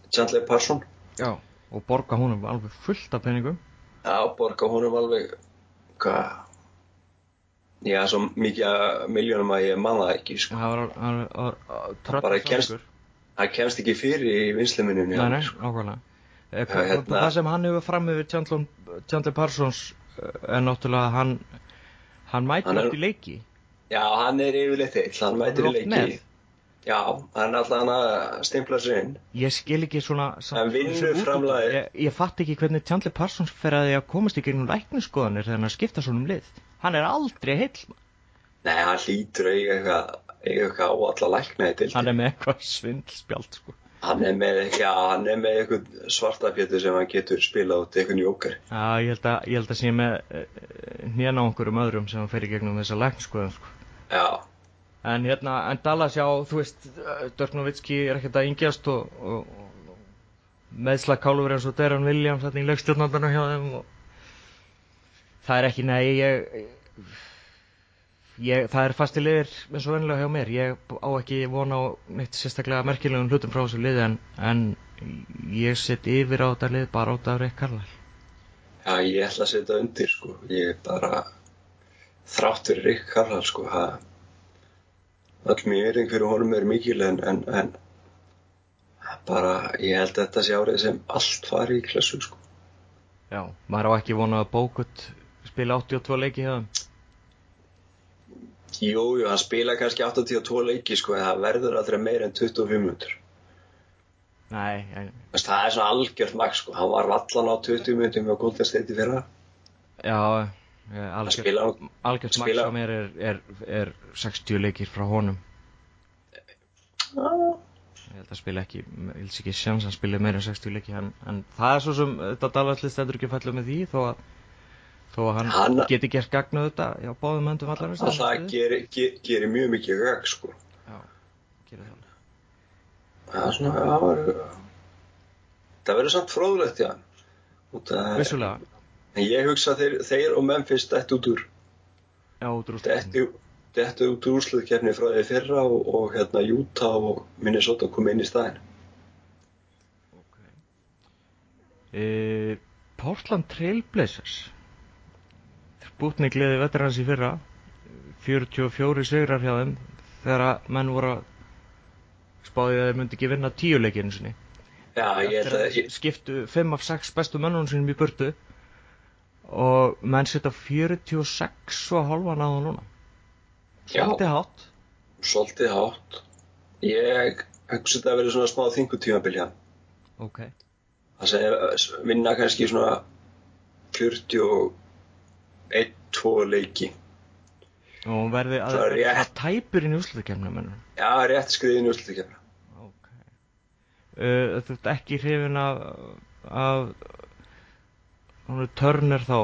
S2: Chandler Parson
S1: Já, og borga honum alveg fullt af peningum.
S2: Já, borga honum alveg hvað? Já, svo mikið miljónum að ég man það ekki sko.
S1: Það var, var, var, var
S2: bara kemst- kemst ekki fyrir í vinsluminninu
S1: Nei, nei, ákvæmlega Eh,
S2: Já, hérna-
S1: Það sem hann hefur fram yfir Chandler, Chandler Parsons eh, er náttúrulega hann hann mætir
S2: Hann er-
S1: oft í leiki.
S2: Já, hann er yfirleitt eitt, hann mætir í leiki. Já, hann er alltaf hann að stimpla sér inn.
S1: Ég skil ekki svona
S2: En vinnur framlagið-
S1: ég, ég fatt ekki hvernig Chandler Parsons fer að því að komast í gegnum lækniskoðanir þegar hann skipta svona um lið. Hann er aldrei heill.
S2: Nei, hann eiga eitthvað eitthvað á alla lækna í dildinni
S1: Hann er með eitthvað svindlspjald sko.
S2: Hann er með, er eitthvað svartapjötu sem hann getur spilað út eitthvað njókar.
S1: Já, ég held að, ég held að sé með hérna á einhverjum öðrum sem hann fer í gegnum þessa lækniskoðan sko.
S2: Já,
S1: En hérna, en Dallas, já, þú veist, Dirk Nowitzki er ekkert að yngjast og, og, og meðsla kálfur eins og Deron Williams, þetta í leikstjórnandana hjá þeim og það er ekki, nei, ég, ég, það er fasti liðir eins og vennilega hjá mér, ég á ekki vona á neitt sérstaklega merkilegum hlutum frá þessu liði en, en ég set yfir á þetta lið bara át af Rick Carlisle.
S2: já, ég ætla að setja undir, sko. Ég er bara þrátt fyrir Rick Carlisle, sko. Öll mér yring fyrir honum er mikil en, en, en bara, ég held að þetta sé árið sem allt fari í klassu, sko.
S1: Já, maður á ekki vona að Bókut spila 82 leiki hjá þeim.
S2: Jú, jú, hann spila kannski 82 leiki, sko, en það verður aldrei meir en 25 minútur.
S1: Nei,
S2: Þess, það er svona algjört maks, sko. Hann var vallan á 20 minútum á Golden State í fyrra.
S1: já, algjört, algjört maks á mér er, er, er 60 leikir frá honum. Ég held að spila ekki, ég held ekki sjans að spila meira en 60 leiki en, en það er svo sem þetta dalarslið stendur ekki að fælla með því þó að, þó að hann,
S2: Hann-
S1: geti gert gagnu þetta já, báðum höndum allar
S2: að það gerir ger, ger mjög mikið gag, sko.
S1: Já, gerir það
S2: Það er svona, það var, það verður samt fróðlegt, já.
S1: Vissulega,
S2: En ég hugsa þeir, þeir og Memphis dætt út úr,
S1: já, út úr
S2: dættu út úr úrslutkefni frá því fyrra og, og hérna Utah og Minnesota kom inn í staðin.
S1: e, Portland Trailblazers Sputnik liði veterans í fyrra. 44 sigrar hjá þeim þegar að menn voru að spáði að þeir myndi ekki vinna tíu leikinu sinni.
S2: Já, ég ég,
S1: skiptu 5 af 6 bestu mönnunum sinum í burtu og menn setja 46 og halvan á það núna. Svolítið hátt.
S2: Svolítið hátt. Ég hugsa þetta að vera svona smá þingutímabil hjá.
S1: ok,
S2: Það sem vinna kannski svona 41, 2 leiki.
S1: og hún verði að
S2: Það er
S1: það tæpur inn í úslutakefna
S2: Já, rétt skriðin í úrslutakefna.
S1: ok uh, þú ert ekki hrifin af af hún er törnir þá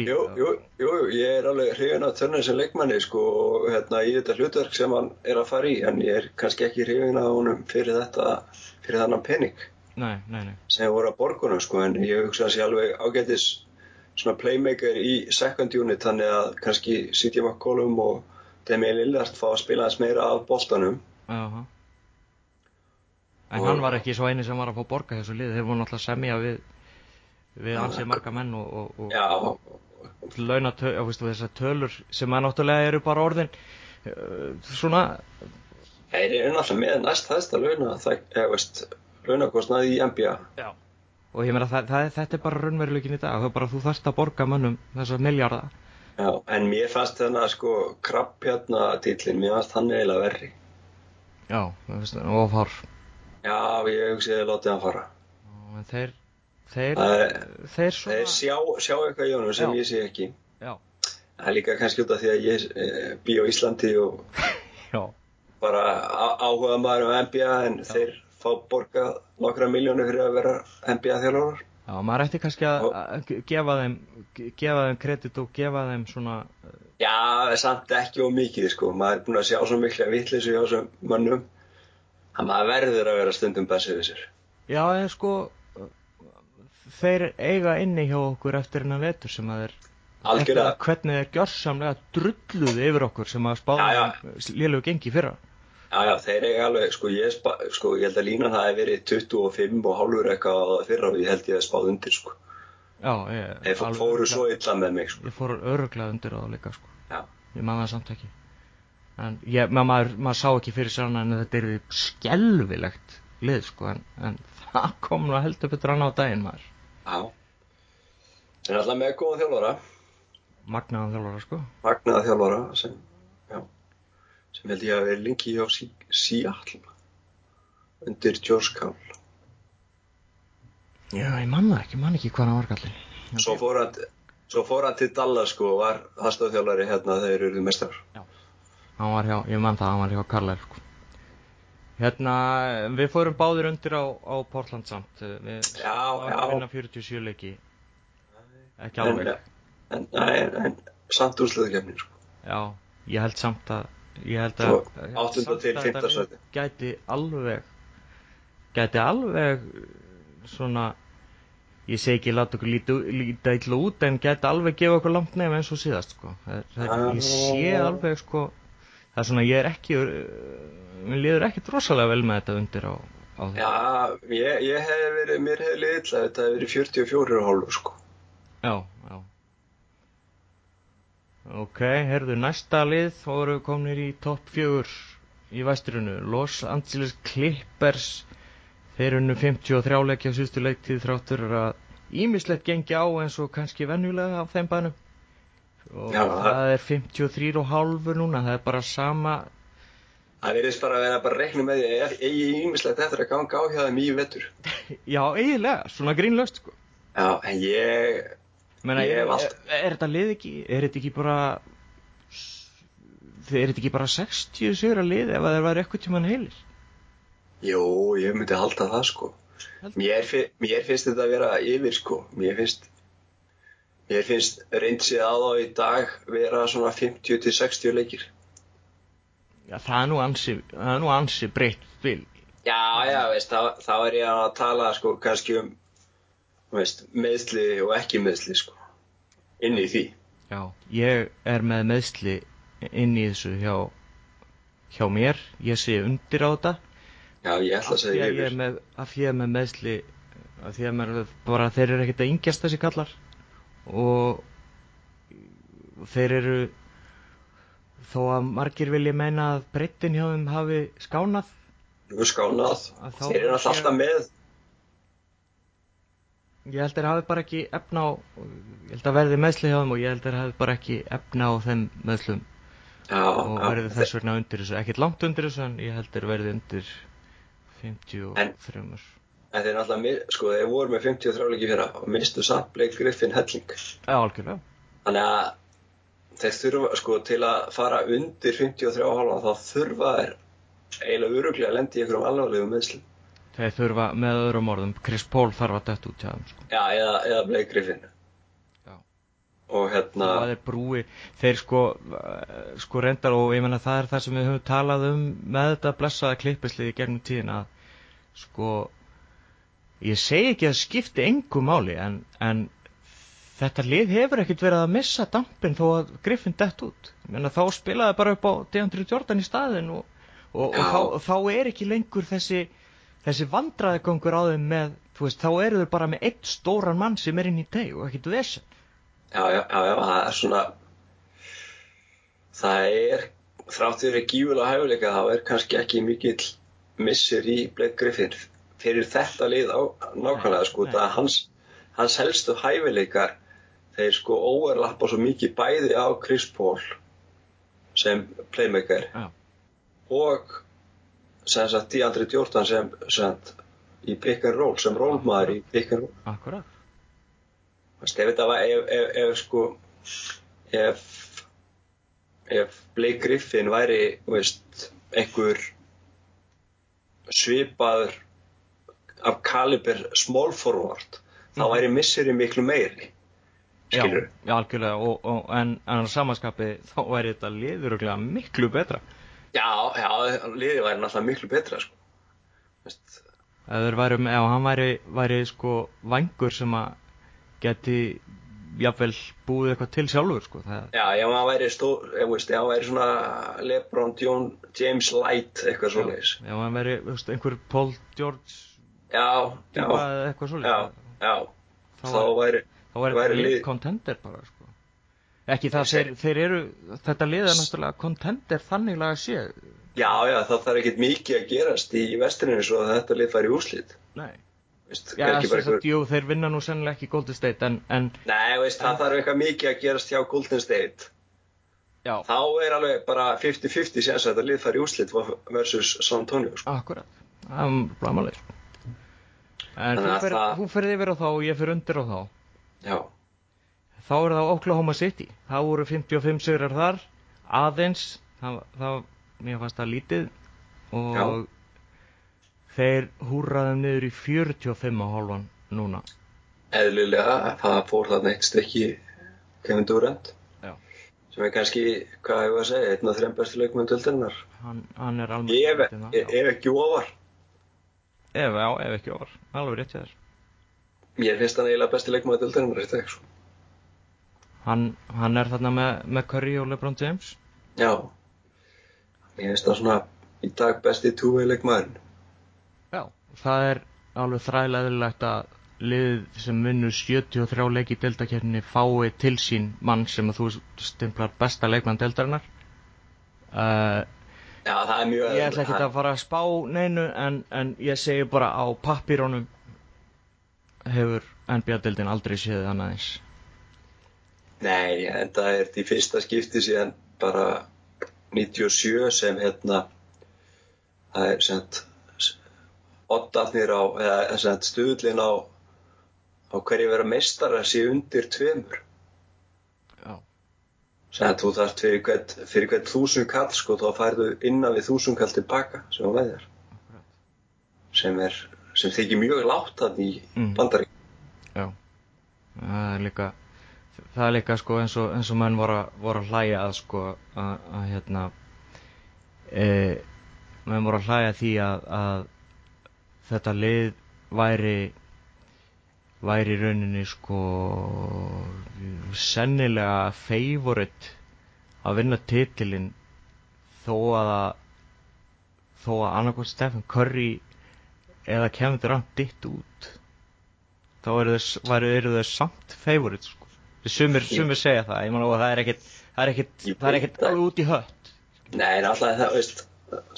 S2: Jú, jú, jú, ég er alveg hrifin af Turner sem leikmanni sko og hérna í þetta hlutverk sem hann er að fara í en ég er kannski ekki hrifin af honum fyrir þetta, fyrir þannan pening
S1: nei, nei, nei
S2: sem voru að borgunum sko en ég hugsa að sé alveg ágætis svona playmaker í second unit þannig að kannski City McCollum og Demi Lillard fá að spila aðeins meira af boltanum.
S1: Jaha. En
S2: Og-
S1: hann var ekki svo eini sem var að fá borga þessu lið, þeir voru náttúrulega að semja við, við ansið marga menn og, og, og
S2: Já,
S1: launa tö, já, veistu, þessar tölur sem að náttúrulega eru bara orðin uh, svona,
S2: þeir eru náttúrulega með næst hæsta launa það, eða veist, launakostnaði í NBA
S1: já. Og ég meina það, það, þetta er bara raunveruleikin í dag, það er bara þú þarft að borga mönnum þessar miljarda.
S2: Já, en mér fannst þennan sko krabb dýtlinn, mér fannst hann eiginlega verri.
S1: Já, þú veist, og fár.
S2: Já, ég hugsi að láta hann fara.
S1: En þeir, þeir,
S2: Það er-
S1: þeir svona,
S2: Þeir sjá, sjá eitthvað í honum sem
S1: Já.
S2: ég sé ekki.
S1: Já,
S2: Það er líka kannski út af því að ég e, bý á Íslandi og
S1: já,
S2: bara áhuga maður um NBA en þeir fá borga nokkra miljónu fyrir að vera NBA þjálfur
S1: já, maður ætti kannski að
S2: Og-
S1: að gefa þeim, gefa þeim kredit og gefa þeim svona,
S2: Já, samt ekki og mikið sko. Maður er búin að sjá svo mikla vitleysu hjá þessum mönnum að maður verður að vera stundum besið við sér.
S1: Já, en sko þeir eiga inni hjá okkur eftir hennar vetur sem að þeir að hvernig þeir gjörsamlega drulluðu yfir okkur sem að spáða lélegu gengi fyrra
S2: Já, já, þeir eiga alveg, sko ég, spa, sko, ég held að línan það hefði verið 25 og hálfur eitthvað það fyrra og ég held ég að spáð undir sko.
S1: Já, ég,
S2: Þeir fóru
S1: örugglega-
S2: svo illa með mig sko.
S1: Ég fór öruglega undir á það líka sko.
S2: Já,
S1: Ég man það samt ekki. En ég, ma- maður, maður sá ekki fyrir sér annað en að þetta er skelvilegt lið sko en, en það kom nú heldur betur annað á daginn maður.
S2: Já. Þeir er alltaf með góða þjálfara.
S1: Magnaðan þjálfara sko.
S2: Magnaða þjálfara sem, já, sem held ég að vera lengi hjá Seattle undir George Call.
S1: Já, ég man það ekki, ég man ekki hvað hann var kallinn
S2: Svo fór hann, svo fór hann til Dallas sko og var aðstofþjálfari hérna þegar þeir eru mestar.
S1: Hann var hjá, ég man það, hann var hjá Karlæl sko. Hérna, við fórum báðir undir á, á Portland samt Við
S2: Já, já.
S1: að vinna 47 leiki Ekki
S2: En,
S1: alveg
S2: en, en, en samt úrsluðukefni sko.
S1: Já, ég held samt að Ég held að ég held að. Gæti alveg Gæti alveg Svona Ég segi ekki láta okkur líta, líta illa út En gæti alveg gefa okkur langt nefn eins og síðast sko. það, það, er- Ég sé alveg sko Það er svona, ég er ekki Mér liður ekkert rosalega vel með þetta undir á, á því
S2: Já, ég, ég hef verið, mér hef liðið illa, þetta hef verið 44 og hálfur sko.
S1: Já, já. Ok, herðu, næsta lið þá voru við komnir í topp fjögur í væstrunu. Los Angeles Clippers, þeir unnu 53 leikja síðustu leiktið þráttur að ímislegt gengi á eins og kannski venjulega á þeim bænum. Og
S2: Já,
S1: það er 53 og hálfur núna, það er bara sama,
S2: Það verðist bara að vera að reikna með eigi ímislegt eftir að ganga á hjá þeim í vetur.
S1: já, eiginlega, svona grínlöst sko.
S2: Já, en ég,
S1: Meina,
S2: Ég
S1: er,
S2: allt-
S1: er, er þetta lið ekki, er þetta ekki bara, er þetta ekki bara 60 sigur að lið ef að þeir væri eitthvað tímann heilir?
S2: jú, ég myndi halda það sko.
S1: Heldur.
S2: Mér, mér finnst þetta að vera yfir sko. Mér finnst, mér finnst reynsið á þá í dag vera svona 50 til 60 leikir.
S1: Já, það er nú ansi, það er nú ansi breytt spil.
S2: Já, já, veist, þá er ég að tala sko kannski um, veist, meðsli og ekki meðsli sko. Inn í því.
S1: Já, ég er með meðsli inn í þessu hjá, hjá mér, ég sé undir á þetta.
S2: Já, ég ætla að segja yfir.
S1: með, af því að með meðsli, af því að mér, bara þeir eru ekkert að yngjast þessi kallar og þeir eru, þó að margir vilja meina að breyttin hjá þeim hafi skánað,
S2: Nú skánað. Þeir eru alltaf með.
S1: Ég held þeir hafi bara ekki efna á, ég held að verði meðsli hjá þeim og ég held þeir hafi bara ekki efna á þeim meðslum
S2: Já,
S1: og verði þess vegna undir þessu, ekkert langt undir þessu en ég held þeir verði undir 53
S2: En þeir náttúrulega, sko, þeir voru með 53 leiki fyrra og minnstu samt Blake Griffin helling.
S1: Já, algjörlega
S2: Þannig að þeir þurfa, sko, til að fara undir 53 hálfa þá þurfa þeir eiginlega öruglega að lendi í einhverjum alvarlegum meðslum.
S1: Þeir þurfa með öðrum orðum, Chris Paul þarf að detta út hjá þeim sko.
S2: Já, eða, eða Blake Griffin.
S1: Já.
S2: Og hérna,
S1: það er brúi, þeir sko sko reyndar og ég menna það er það sem við höfum talað um með þetta blessaða klippislið í gegnum tíðin að sko ég segi ekki að skipti engu máli en, en þetta lið hefur ekkert verið að missa dampin þó að Griffin dett út ég menna þá spilaði bara upp á DeAndre Jordan í staðin og, og, og þá, þá er ekki lengur þessi þessi vandræðigangur á þeim með veist, þá eru þau bara með eitt stóran mann sem er inn í teg og ekkert vesen
S2: já, já, já, já, það er svona, það er, þrátt fyrir gífulega hæfuleika þá er kannski ekki mikill missir í Blake Griffin fyrir þetta lið á, nákvæmlega,
S1: Nei,
S2: sko,
S1: nei.
S2: það er hans, hans helstu hæfileikar þeir sko overlappa svo mikið bæði á Chris Paul sem playmaker
S1: Já.
S2: og sem sagt DeAndre Jordan sem, sagt, í pick and roll, sem rólmaður í pick and roll
S1: akkurat
S2: Veist, ef þetta var, ef, ef, ef sko, ef, ef Blake Griffin væri, veist, einhver svipaður af kaliber small forward, þá
S1: Mhm.
S2: væri misseri miklu meiri, skilur.
S1: Já, já algjörlega, og, og, en, en samanskapi þá væri þetta liðuruglega miklu betra.
S2: Já, já, liðið væri náttúrulega miklu betra, sko. Veist,
S1: Ef þeir væri, ef hann væri, væri sko vangur sem að geti jafnvel búið eitthvað til sjálfur, sko. Það,
S2: já, ef hann væri stór, ef, veist, ef hann væri svona Lebron, John, James Light, eitthvað svoleiðis.
S1: ef hann væri, þú veist, einhver Paul George
S2: Já, já,
S1: típa eða eitthvað
S2: já,
S1: svolítið,
S2: já,
S1: þá,
S2: væri,
S1: þá væri
S2: væri
S1: lið contender bara, sko. Ekki það, þeir, þeir eru, þetta lið er náttúrulega contender þannig laga sé.
S2: Já, já, það þarf ekkert mikið að gerast í vestrinu svo að þetta lið fari í úrslit.
S1: Nei.
S2: Veist,
S1: Já,
S2: bara
S1: sagt,
S2: einhver...
S1: jú, þeir vinna nú sennilega ekki Golden State, en, en
S2: Nei, veist, það þarf eitthvað mikið að gerast hjá Golden State.
S1: já,
S2: Þá er alveg bara 50-50 séns að þetta lið fari í úrslit versus San Antonio. Sko.
S1: Akkurat, það er blamalið sko. En þú
S2: að
S1: fer,
S2: það-
S1: þú ferð yfir á þá og ég fer undir á þá
S2: Já,
S1: Þá er það Oklahoma City Það voru 55 sigrar þar Aðeins Það, það mér fannst það lítið Og
S2: Já.
S1: þeir húrraðum niður í 45 á hálfan núna
S2: eðlilega, það fór þarna eitt stykki Kevin Durant.
S1: Já.
S2: Sem er kannski, hvað hefur að segja, einn af þreim bestu leikmenn döldarinnar.
S1: Hann, hann er alveg
S2: Ef, ef, ef ekki ofar.
S1: ef, já, ef ekki var Alveg rétt hjá þér
S2: Mér finnst hann eiginlega besti leikmenn döldarinnar í dag. Sko.
S1: Hann, hann er þarna með, með Curry og LeBron James.
S2: Já, mér finnst það svona í dag besti túvei leikmaðurinn.
S1: Já, það er alveg þræleðilegt að liðið sem vinnur 73 leiki í deltakerninni fái til sín mann sem að þú stimplar besta leikmann deltarinnar uh,
S2: Já, það er mjög
S1: Ég ætla ekki að fara að spá neinu en, en ég segi bara á pappírónum hefur NBA-deldin aldrei séð annað eins
S2: Nei, en það er því fyrsta skipti síðan bara 97 sem hérna það er sem oddatnir á, eða sem stuðlinn á á hverju vera meistara sé undir tveimur.
S1: Já,
S2: að þú þarft fyrir hvern, fyrir hvern þúsund kall sko þá færðu innan við þúsund kall tilbaka sem að veðjar sem er, sem þykir mjög látt að í
S1: Mm.
S2: bandarík
S1: já. Það er líka það er líka sko eins og, eins og menn voru, voru að hlæja að sko að, að hérna e, menn voru að hlæja því að, að þetta lið væri væri í rauninni sko sennilega favorite að vinna titilinn þó að þó að annarkvæmt Stephen Curry eða Kevin Durant ditt út þá eru þess samt favorite sko. Sumir, sumir segja það ég man og það er ekkit það er
S2: Ég
S1: það er
S2: það.
S1: alveg út í hött
S2: Nei, en alltaf það, veist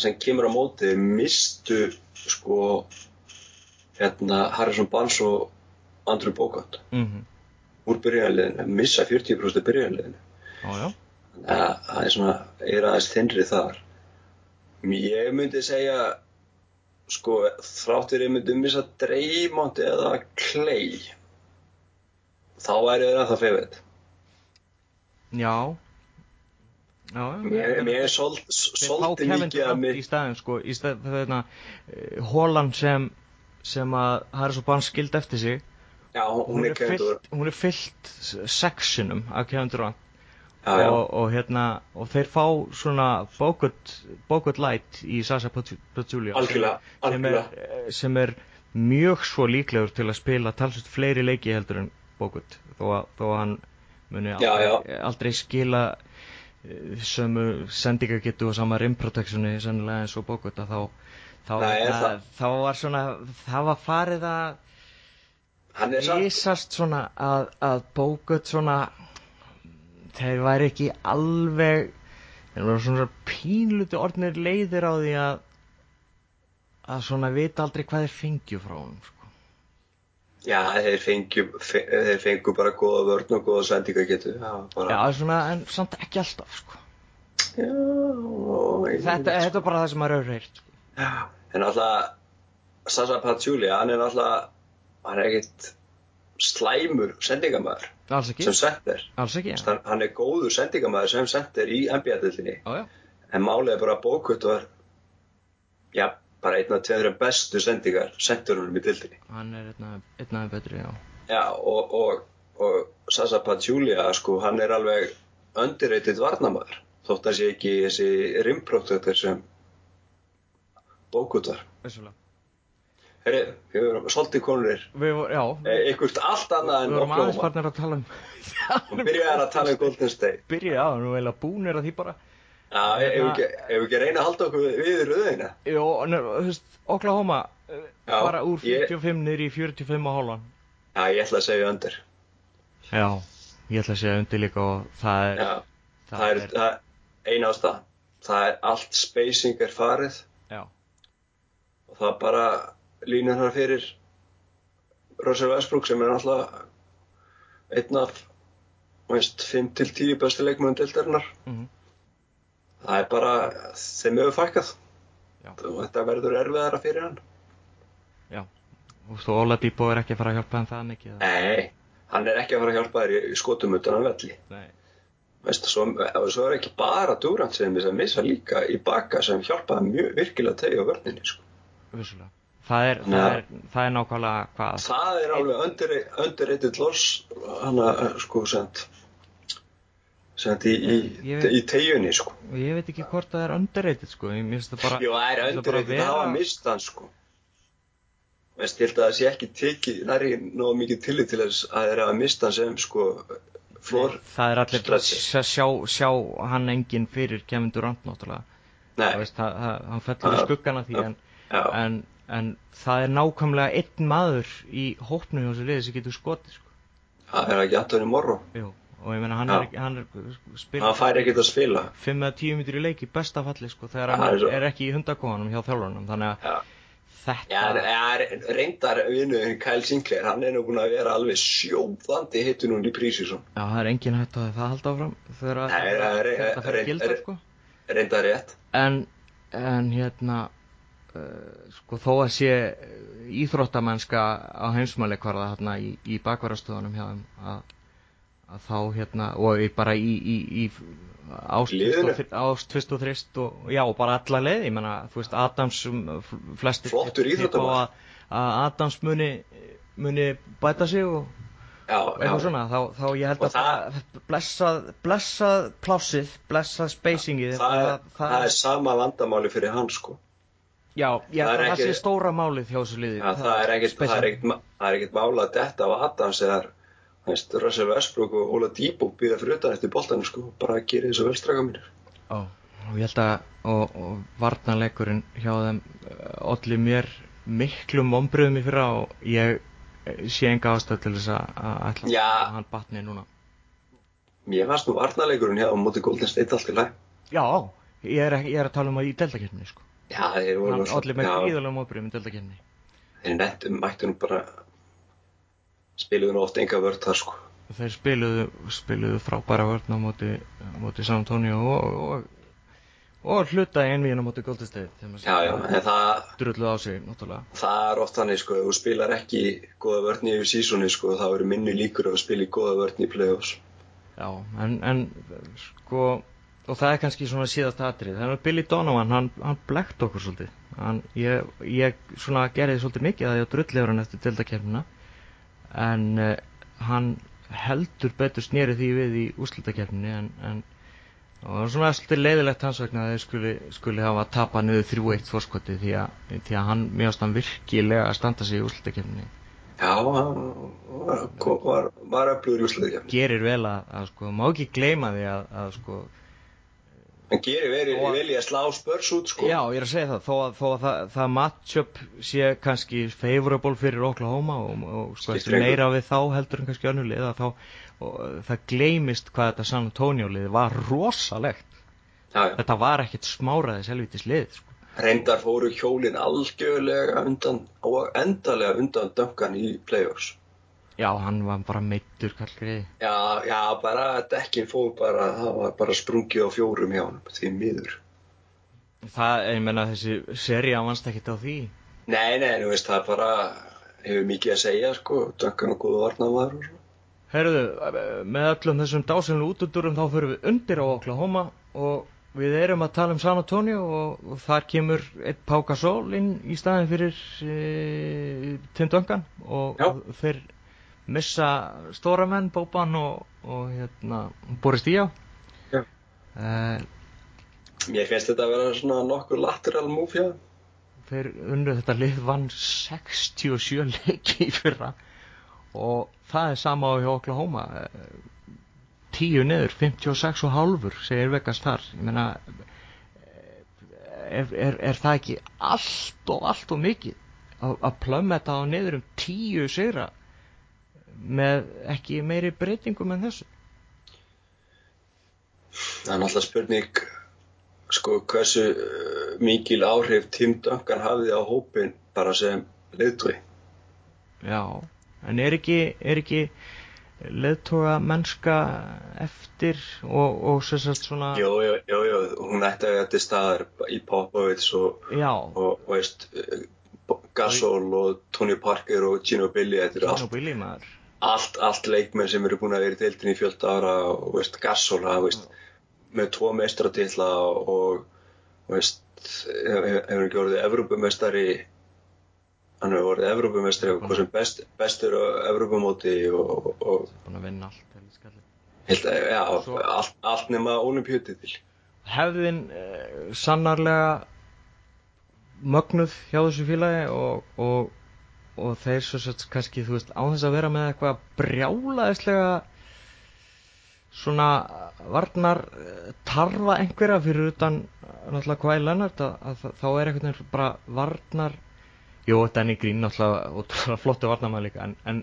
S2: sem kemur á móti mistu sko hérna Harrison Barnes og Andrew Bogut.
S1: Mhm,
S2: úr byrjanliðinu, missa 40% byrjanliðinu
S1: já, já,
S2: það það er svona, er aðeins þinnri þar. Ég myndi segja sko, þráttur ég myndi missa Dreymond eða Clay þá væri það ennþá fefið
S1: já, já, já.
S2: mér, mér er svolítið mikið að mig
S1: í staðin sko, í stað þeirna Holland sem sem að Harrison Barnes skildi eftir sig.
S2: Já, hún,
S1: hún
S2: er
S1: er fyllt, hún er fyllt sexinum af Kevin Durant.
S2: Já, já,
S1: og, og hérna og þeir fá svona Bogut Light í Sasa Pachulia
S2: algjörlega,
S1: sem
S2: algjörlega.
S1: sem er mjög svo líklegur til að spila talsveit fleiri leiki heldur en Bogut þó að, þó að hann muni
S2: Já,
S1: aldrei, aldrei skila eh, sömu sendingagetu og sama rim protectioni sennilega eins og að þá þá,
S2: Nei, er
S1: það, þá var svona það var farið að
S2: er
S1: vísast svona að, að Bogut svona þeir væri ekki alveg þeir voru svona pínluti orðnir leiðir á því að að svona vita aldrei hvað þeir fengju frá honum sko.
S2: Já, þeir fengju fe, þeir fengju bara góða vörn og góða sendingagetu já, bara
S1: Já, svona, en samt ekki alltaf sko.
S2: já, ég-
S1: þetta, þetta er bara það sem hefur heyrt sko.
S2: En alltaf Sasa Pachulia, hann er alltaf hann er ekkit slæmur sendingamæður
S1: Alls ekki,
S2: sem sender
S1: alls ekki já.
S2: hann, hann er góður sendingamæður sem sender í NBA-dildinni
S1: Já, já,
S2: en málið er bara Bókut var já, bara einn af tveður bestu sendingar sendurunum í dildinni
S1: hann er einn af- betri, já.
S2: Já, og, og, og Sasa Pachulia, sko, hann er alveg underrated varnamæður þótt að sé ekki þessi rimprotector sem
S1: Vissulega.
S2: Herri, við erum svolítið konur
S1: Við vorum, já,
S2: Eh, eitthvað allt annað
S1: við
S2: en
S1: vorum aðeins farnir að tala um
S2: og byrjaði að tala um Golden State.
S1: Byrja, já, nú eiginlega búnir að því bara
S2: Já, ef við ekki, við ekki reyna að halda okkur við, röðina.
S1: Jó, þú veist, Oklahoma eh,
S2: Já,
S1: fara úr
S2: ég-
S1: 45 niður í 45 á hálfan.
S2: Já, ég ætla að segja undir.
S1: Já, ég ætla að segja undir líka og það er,
S2: Já, það er, það er eina ástæða. Það er allt spacing er farið.
S1: Já,
S2: og það bara línur þar fyrir Russell Westbrook sem er alltaf einn af veist, 5-10 bestu leikmöðum dildarinnar
S1: mhm,
S2: það er bara þeim hefur fækkað. Og þetta verður erfiðara fyrir hann.
S1: Já. Og þú Oladipo er ekki að fara að hjálpa en það mikið?
S2: Nei, hann er ekki að fara að hjálpa þér í skotum utan að velli.
S1: Nei,
S2: Veist, svo, svo er ekki bara Durant sem að missa líka í baka sem hjálpaði mjög virkilega að tegja vörninni sko.
S1: Það er, það er, það er nákvæmlega hvað.
S2: Það er alveg under, underrated loss hana sko sent sent í, í,
S1: veit-
S2: í tegjunni sko.
S1: Og ég veit ekki hvort það er underrated sko. Ég finnst það bara
S2: Jú, það er
S1: það
S2: underrated að hafa mist hann sko. Veist, ég held að það sé ekki tekið næri nógu mikið tillit til þess að þeir hafa mist hann sem sko flór
S1: Það er allir
S2: Stretcher.
S1: sjá, sjá, hann enginn fyrir Kevin Durant náttúrulega.
S2: Nei,
S1: Það veist, það, það, hann fellur í skuggana því en, en, en það er nákvæmlega einn maður í hópnu hjá sér liði sem getur skotið sko.
S2: það er ekki Antoni Morro
S1: Jú, og ég meina hann er, ekki- hann er
S2: hann fær ekkert að spila
S1: 5 eða 10 minnir í leik í besta falli sko, þegar
S2: Já,
S1: hann
S2: er
S1: er, er ekki í hundakóðanum hjá þjálfarnum þannig að
S2: Já.
S1: þetta
S2: Já, ja, reyndar vinnuðin Kyle Sinclair, hann er nú búin að vera alveg sjóðandi hittu núna í prísísson.
S1: Já, það er engin hægt að það halda áfram þegar að-
S2: Nei, það er-
S1: þegar þetta fyrir
S2: er-
S1: gildar
S2: er-
S1: sko.
S2: Reyndar rétt.
S1: en, en hérna uh, sko þó að sé íþróttamennska á heimsmælikvarða hérna í, í bakvarastöðunum hjá þeim að, að þá hérna og bara í, í, í ást, fyrst og, þrist og já og bara alla leið ég menna þú veist Adams um, flestir
S2: Flottur íþróttamaður.
S1: að, Adams muni muni bæta sig og
S2: Já,
S1: eitthvað
S2: já.
S1: svona þá, þá ég held
S2: Og
S1: að það blessað, blessað plássið, blessað spacingið
S2: Það, er, það er sama vandamáli fyrir hann, sko.
S1: Já, já
S2: Það
S1: það,
S2: er ekki-
S1: sé stóra málið hjá þessu liði
S2: það er það það er ekkert mála að detta á Adams eða veist, Russell Westbrook og Ola Díbo býða fyrir utan eftir boltanum, sko. Bara að gera þessu velstraka mínir.
S1: Ó, og ég held að og, og varnarleikurinn hjá þeim uh, olli mér miklum vonbröðum í fyrra og ég eh, sé enga ástöð til þess að að ætla
S2: Já.
S1: að hann batni núna
S2: Mér fannst nú varnarleikurinn hjá móti Golden State allt í læg.
S1: Já, ég er, ég er að tala um að í deltakefni sko.
S2: Já, þeir voru
S1: allir
S2: já,
S1: gríðulega móbrið í deltakefni
S2: Þeir nettum, mættu nú bara spiluðu nú oft enga vörð þar sko.
S1: Þeir spiluðu, spiluðu frábæra vörn á móti, móti San Antonio og, og, og hluta einvíðin á móti
S2: það,
S1: drulluð á sig náttúrulega.
S2: Það er oft þannig sko, þú spilar ekki góða vörn í yfir sísoni sko, þá eru minni líkur að spila í góða vörn í play-offs.
S1: Já, en, en sko, og það er kannski svona síðast atrið, þannig að Billy Donovan, hann, hann blekt okkur svolítið. Hann, ég, ég svona gerði svolítið mikið að ég á drulllegur hann eftir deildakefnina, en uh, hann heldur betur snýri því við í úrslutakefninni, en, en og það var svona svolítið leiðilegt hans vegna að þeir skuli, skuli hafa tapað niður 3-1 fórskoti því að, því að hann, mér ást hann virkilega að standa sig í úrslutakefninni.
S2: Já, hann var, var, var öflugur í úsliðið
S1: Gerir vel að, að sko, má ekki gleyma því að, að sko,
S2: Hann gerir veri,
S1: Og-
S2: vel í að slá spörs út sko.
S1: Já, ég er að segja það, þó að, þó að það, það matchup sé kannski favorable fyrir Oklahoma og, og sko, meira við þá heldur en kannski önnulið að þá og, það gleymist hvað þetta San Antonio lið var rosalegt.
S2: Já, já.
S1: Þetta var ekkit smáraðis helvitis lið, sko.
S2: Reyndar fóru hjólin algjörlega undan og endalega undan döngan í play-offs.
S1: Já, hann var bara meittur kall greið.
S2: Já, já, bara dekkin fór bara, það var bara sprungið á fjórum hjá hann, því miður.
S1: Það, ég menna þessi seria vannst ekkit á því.
S2: Nei, nei, þú veist, það er bara, hefur mikið að segja, sko, döngan og góðu varnamaður og svona.
S1: Herðu, með öllum þessum dásinlu útudurum þá fyrir við undir á Oklahoma og við erum að tala um San Antonio og, þar kemur einn Pau Gasol inn í staðin fyrir e, Tim Duncan og,
S2: Já.
S1: þeir missa stóra menn, Boban og, og hérna, Boris Díá.
S2: Já.
S1: Uh,
S2: Mér finnst þetta að vera svona nokkur lateral move hjá.
S1: þeir unnu þetta lið vann 67 leiki í fyrra og það er sama á hjá Oklahoma Eh, tíu niður, 56 og hálfur segir Vegas þar ég meina eh, er, er, er það ekki allt og allt og mikið að, plömma þetta á niður um tíu sigra með ekki meiri breytingum en þessu?
S2: Það er náttúrulega spurning, sko, hversu uh, mikil áhrif Tim Duncan hafði á hópin bara sem leiðtói.
S1: já, en er ekki er ekki leðtoga mennska eftir og, og sem sagt svona
S2: Jú, jú, jú, jú, hún ætti að þetta staðar í Popovits og, og, veist, uh, Gasol og Tony Parker og Gino Billy,
S1: og Billy maður
S2: allt, allt leikmenn sem eru búin að vera í deildinni í fjölda ára og veist, Gasol, það, veist, með tvo mestratilla og, og veist, hefur hef ekki orðið Evrópumestari hann hefur orðið Evrópumestari og hvað sem best, bestur á Evrópumóti og, og, og
S1: búin að vinna allt
S2: held,
S1: Svo-
S2: allt, allt nema olimpíutitil
S1: hefðin eh, sannarlega mögnuð hjá þessu félagi og, og, og þeir svo sett kannski þú veist á þess að vera með eitthvað brjálaðislega svona varnar eh, tarfa einhverja fyrir utan eh, náttúrulega Kvæði Lennart að, að þá er einhvern veginn bara varnar jú, Danny Green náttúrulega ótrúlega flottu varnarmann líka en, en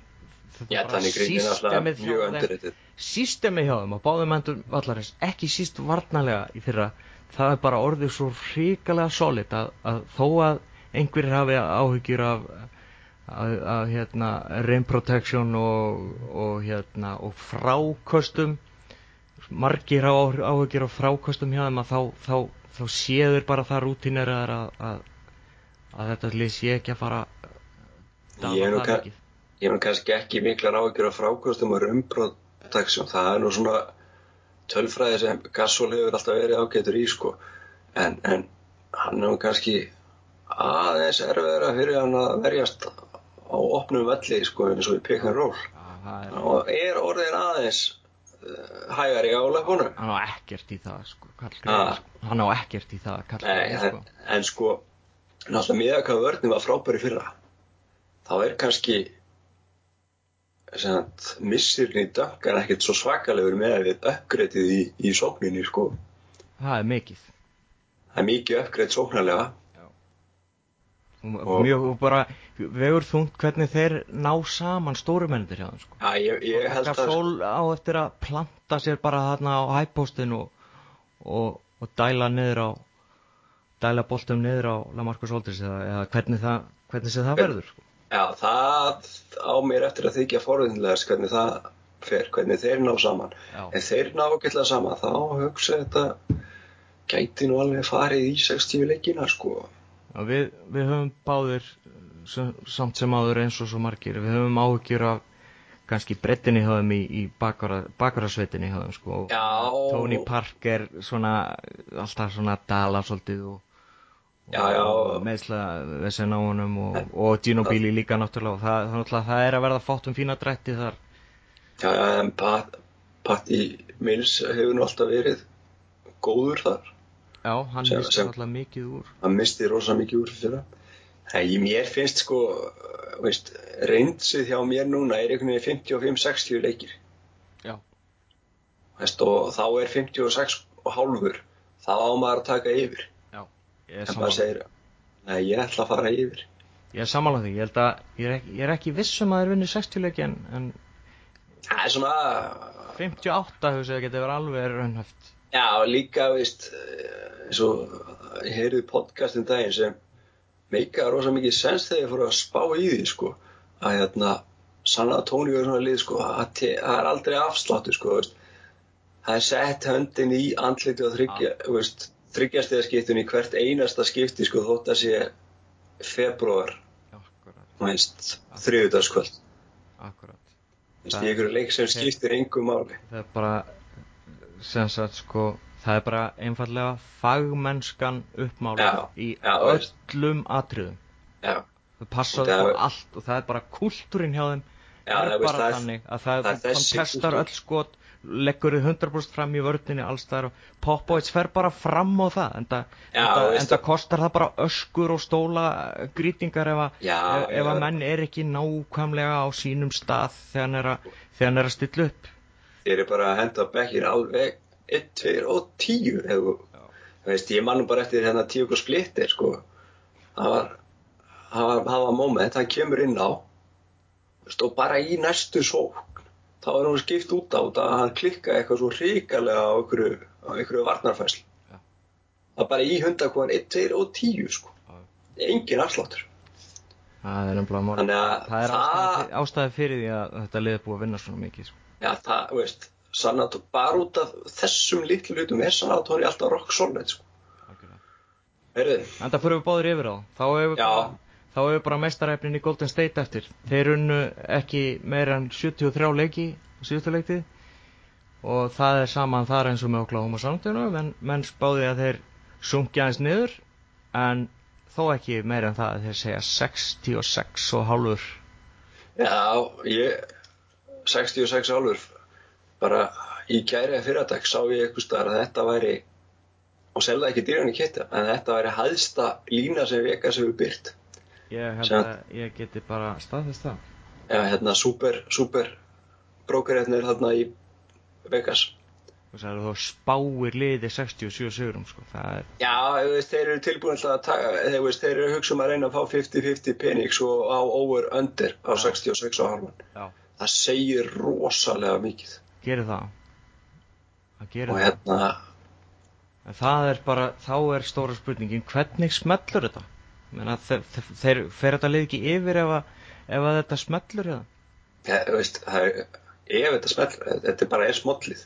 S2: Já, grínir
S1: systemið
S2: alltaf
S1: hjá
S2: mjög underrated.
S1: Systemi hjá þeim á báðum endur vallarins ekki síst varnarlega í fyrra það er bara orðið svo hrikalega solid að, að þó að einhverjir hafi áhyggjur af að, að hérna rain protection og, og hérna og fráköstum. Margir hafa áhyggjur af fráköstum hjá þeim að þá, þá, þá séður bara það rútinir að, að, að þetta lið sé ekki að fara dafa
S2: Ég er nú ég kannski ekki miklar áhyggjur af frákvöstum og rumbrotaksjón, það er nú svona tölfræði sem Gasol hefur alltaf verið ágætur í sko. En, en hann er nú kannski aðeins erfiðara fyrir hann að verjast á opnum velli sko eins og í pick and roll.
S1: Já, er,
S2: og er orðin aðeins uh, hægari á löpunum?
S1: Hann á ekkert í það sko, Karl
S2: Ah.
S1: Greif, hann á ekkert í það
S2: Nei,
S1: Greif,
S2: en, en sko náttúrulega hvað vörnum var frábæri fyrra þá er kannski sagt, missirinn í dökkan ekkert svo svakalegur með að við uppgreitið í, í sókninni sko.
S1: það er mikið.
S2: Það er mikið uppgreit sóknarlega.
S1: Og,
S2: Og-
S1: mjög, og bara vegur þungt hvernig þeir ná saman stórumendir hjá þeim sko.
S2: Já, ég, ég held að
S1: Gasol á eftir að planta sér bara þarna á hæppóstin og, og, og dæla niður á dæla boltum niður á Lamarcus Aldridge eða, eða hvernig það, hvernig það verður sko.
S2: Já, það á mér eftir að þykja forðinlega hvernig það fer, hvernig þeir ná saman
S1: Já.
S2: ef þeir ná ekki saman þá hugsa þetta gæti nú alveg farið í 60 leikina sko
S1: Já, við, við höfum báðir samt sem áður eins og svo margir. Við höfum áhyggjur af kannski brettinni þeim í, í bakarasveitinni hjá þeim sko. Tony Parker svona alltaf svona dala svolítið og,
S2: Já, já.
S1: og meðsla þessi á honum og, og Gino Billy líka náttúrulega. Og það, það, náttúrulega, það er að verða fátt um fína drætti þar.
S2: Já, já, en Pat, Patti Mills hefur nú alltaf verið góður þar.
S1: Já, hann misti náttúrulega mikið úr.
S2: hann misti rosa mikið úr fyrir Nei, mér finnst sko veist, reynsið hjá mér núna er einhvern veginn 55-60 leikir.
S1: Já.
S2: veist, og þá er 56 og hálfur. Þá á maður að taka yfir.
S1: Ég er
S2: en
S1: sammála.
S2: segir nei, ég ætla að fara yfir.
S1: Ég er því, ég held að ég er ekki, ég er ekki viss um að þeir vinni 60 leiki en, en
S2: það er svona
S1: 58 hefur segið að geta verið alveg raunhæft.
S2: Já, líka, veist eins og ég heyrði podcastin daginn sem meika rosa mikið sens þegar ég fór að spá í því sko, að hérna San Antonio er svona lið sko, það er aldrei afsláttur sko, veist. það er sett höndin í andliti og þryggja, veist, þryggjastega skiptun í hvert einasta skipti sko, þótt að sé februar, þriðudagskvöld
S1: akkurat.
S2: veist, í einhverju leik sem skiptir engum máli.
S1: Það er bara sem sagt sko það er bara einfallega fagmennskan uppmála í
S2: já,
S1: öllum atriðum.
S2: Það er-
S1: á allt og það er bara kultúrin hjá þeim.
S2: Já,
S1: er
S2: það,
S1: bara
S2: það
S1: þannig að það,
S2: það
S1: kontestar öll skot leggur þið 100% fram í vördninni allstæðar og Popovits fer bara fram á það en það, kostar það bara öskur og stóla grýtingar ef, að-
S2: Já,
S1: ef, ef að menn er ekki nákvæmlega á sínum stað þegar hann er að, að stilla upp.
S2: Þeir eru bara að henda bekkin alveg 1, 2 og 10 ef þú veist, ég man nú bara eftir hérna 10 og splittir sko. Það var það var, það var moment, hann kemur inn á. Veist, og bara í næstu sókn þá er hún skipt út á út að hann klikkaði eitthvað svo ríkalega á einhverju, á einhverju varnarfæslu
S1: Já.
S2: það bara í hundakvæðan 1, 2 og 10 sko.
S1: Já.
S2: engin afsláttur.
S1: Það er nefnilega mál
S2: þannig að
S1: það er
S2: það,
S1: ástæði, ástæði fyrir því að þetta lið er búið að vinna svona mikið sko.
S2: já, það, þú veist Sanat, bara út af þessum litlu hlutum er Sanatóni alltaf rock solid sko. Heyrðu,
S1: en það fyrir við báður yfir á. Þá hefur
S2: Já.
S1: bara, þá hefur bara mestarefnin í Golden State eftir. Þeir unnu ekki meira en 73 leiki á síðustu leiktið og það er saman þar eins og með Oklahoma samtöðunum en menn spáði að þeir sungi aðeins niður en þó ekki meira en það að þeir segja 66 og hálfur.
S2: Já, ég 66 álur bara í gæri fyrradag sá ég eitthvað staðar að þetta væri og selða ekki dýran í kitta en þetta væri hæðsta lína sem Vegas hefur byrt
S1: ég held
S2: Sem-
S1: að ég geti bara staðfest það
S2: Já, hérna super, super brókerefnir þarna í Vegas
S1: og það eru þá spáir liði 67 sigurum sko. það er
S2: Já, veist, þeir eru tilbúin að taka, þeir, veist, þeir eru að hugsa um að reyna að fá 50-50 pening svo á over under á 66 og halvan.
S1: Já.
S2: Það segir rosalega mikið
S1: gerir það það gerir
S2: og
S1: það
S2: hérna,
S1: En það er bara, þá er stóra spurningin, hvernig smellur þetta? Menna, þeir, þeir fer þetta lið ekki yfir ef að, ef að þetta smellur eða?
S2: ja, veist, það er, ef þetta smell, þetta bara er smollið.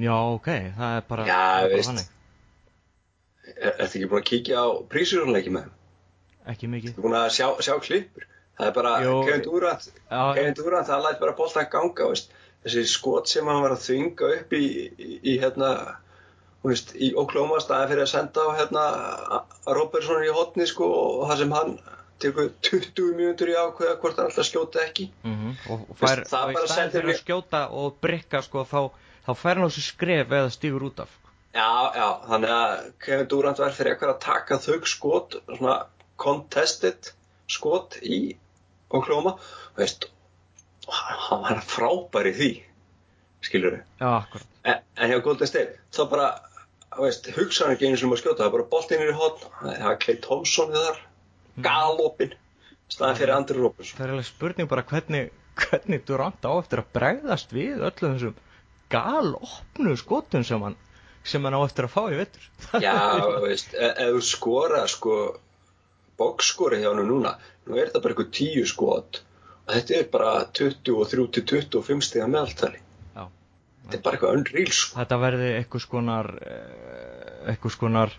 S1: Já, ok, það er bara,
S2: Já,
S1: það er
S2: veist.
S1: þannig.
S2: Er, ertu ekki búin að kíkja á prísjórunleiki með?
S1: Ekki mikið.
S2: Ertu búin að sjá, sjá klippur? Það er bara,
S1: Já,
S2: Kevin Durant, það læt bara boltan ganga, veist. Þessi skot sem hann var að þvinga upp í, í, í hérna, þú veist, í Oklahoma staði fyrir að senda á hérna Robertson í hotni sko og það sem hann tekur 20 mínútur í ákveða hvort hann alltaf skjóta ekki.
S1: mm og, og fær,
S2: Veist, það
S1: í
S2: bara
S1: staðin
S2: sendir
S1: fyrir að skjóta og brikka, sko, þá, þá fær hann sig skref eða stígur út af.
S2: Já, já, þannig að Kevin Durant verð fyrir eitthvað að taka þau skot, svona contested skot í Oklahoma, veist, hann var frábær í því, skilur við. En, en hjá Golden State, þá bara, veist, hugsa hann ekki einu sem að skjóta, það bara boltinn er í hotn, það er Clay Thompson við þar, galopin, staðan fyrir Andri Robertson.
S1: Það er alveg spurning bara hvernig, hvernig Durant á eftir að bregðast við öllum þessum galopnu skotum sem hann, sem hann á eftir að fá í vettur
S2: Já, veist, e- ef þú skora sko bókskori hjá hann núna, nú er þetta bara eitthvað tíu skot og þetta er bara 23 til 25 stiga meðaltali.
S1: Já.
S2: þetta er bara eitthvað unreal sko.
S1: Þetta verði eitthvað skonar eitthvað skonar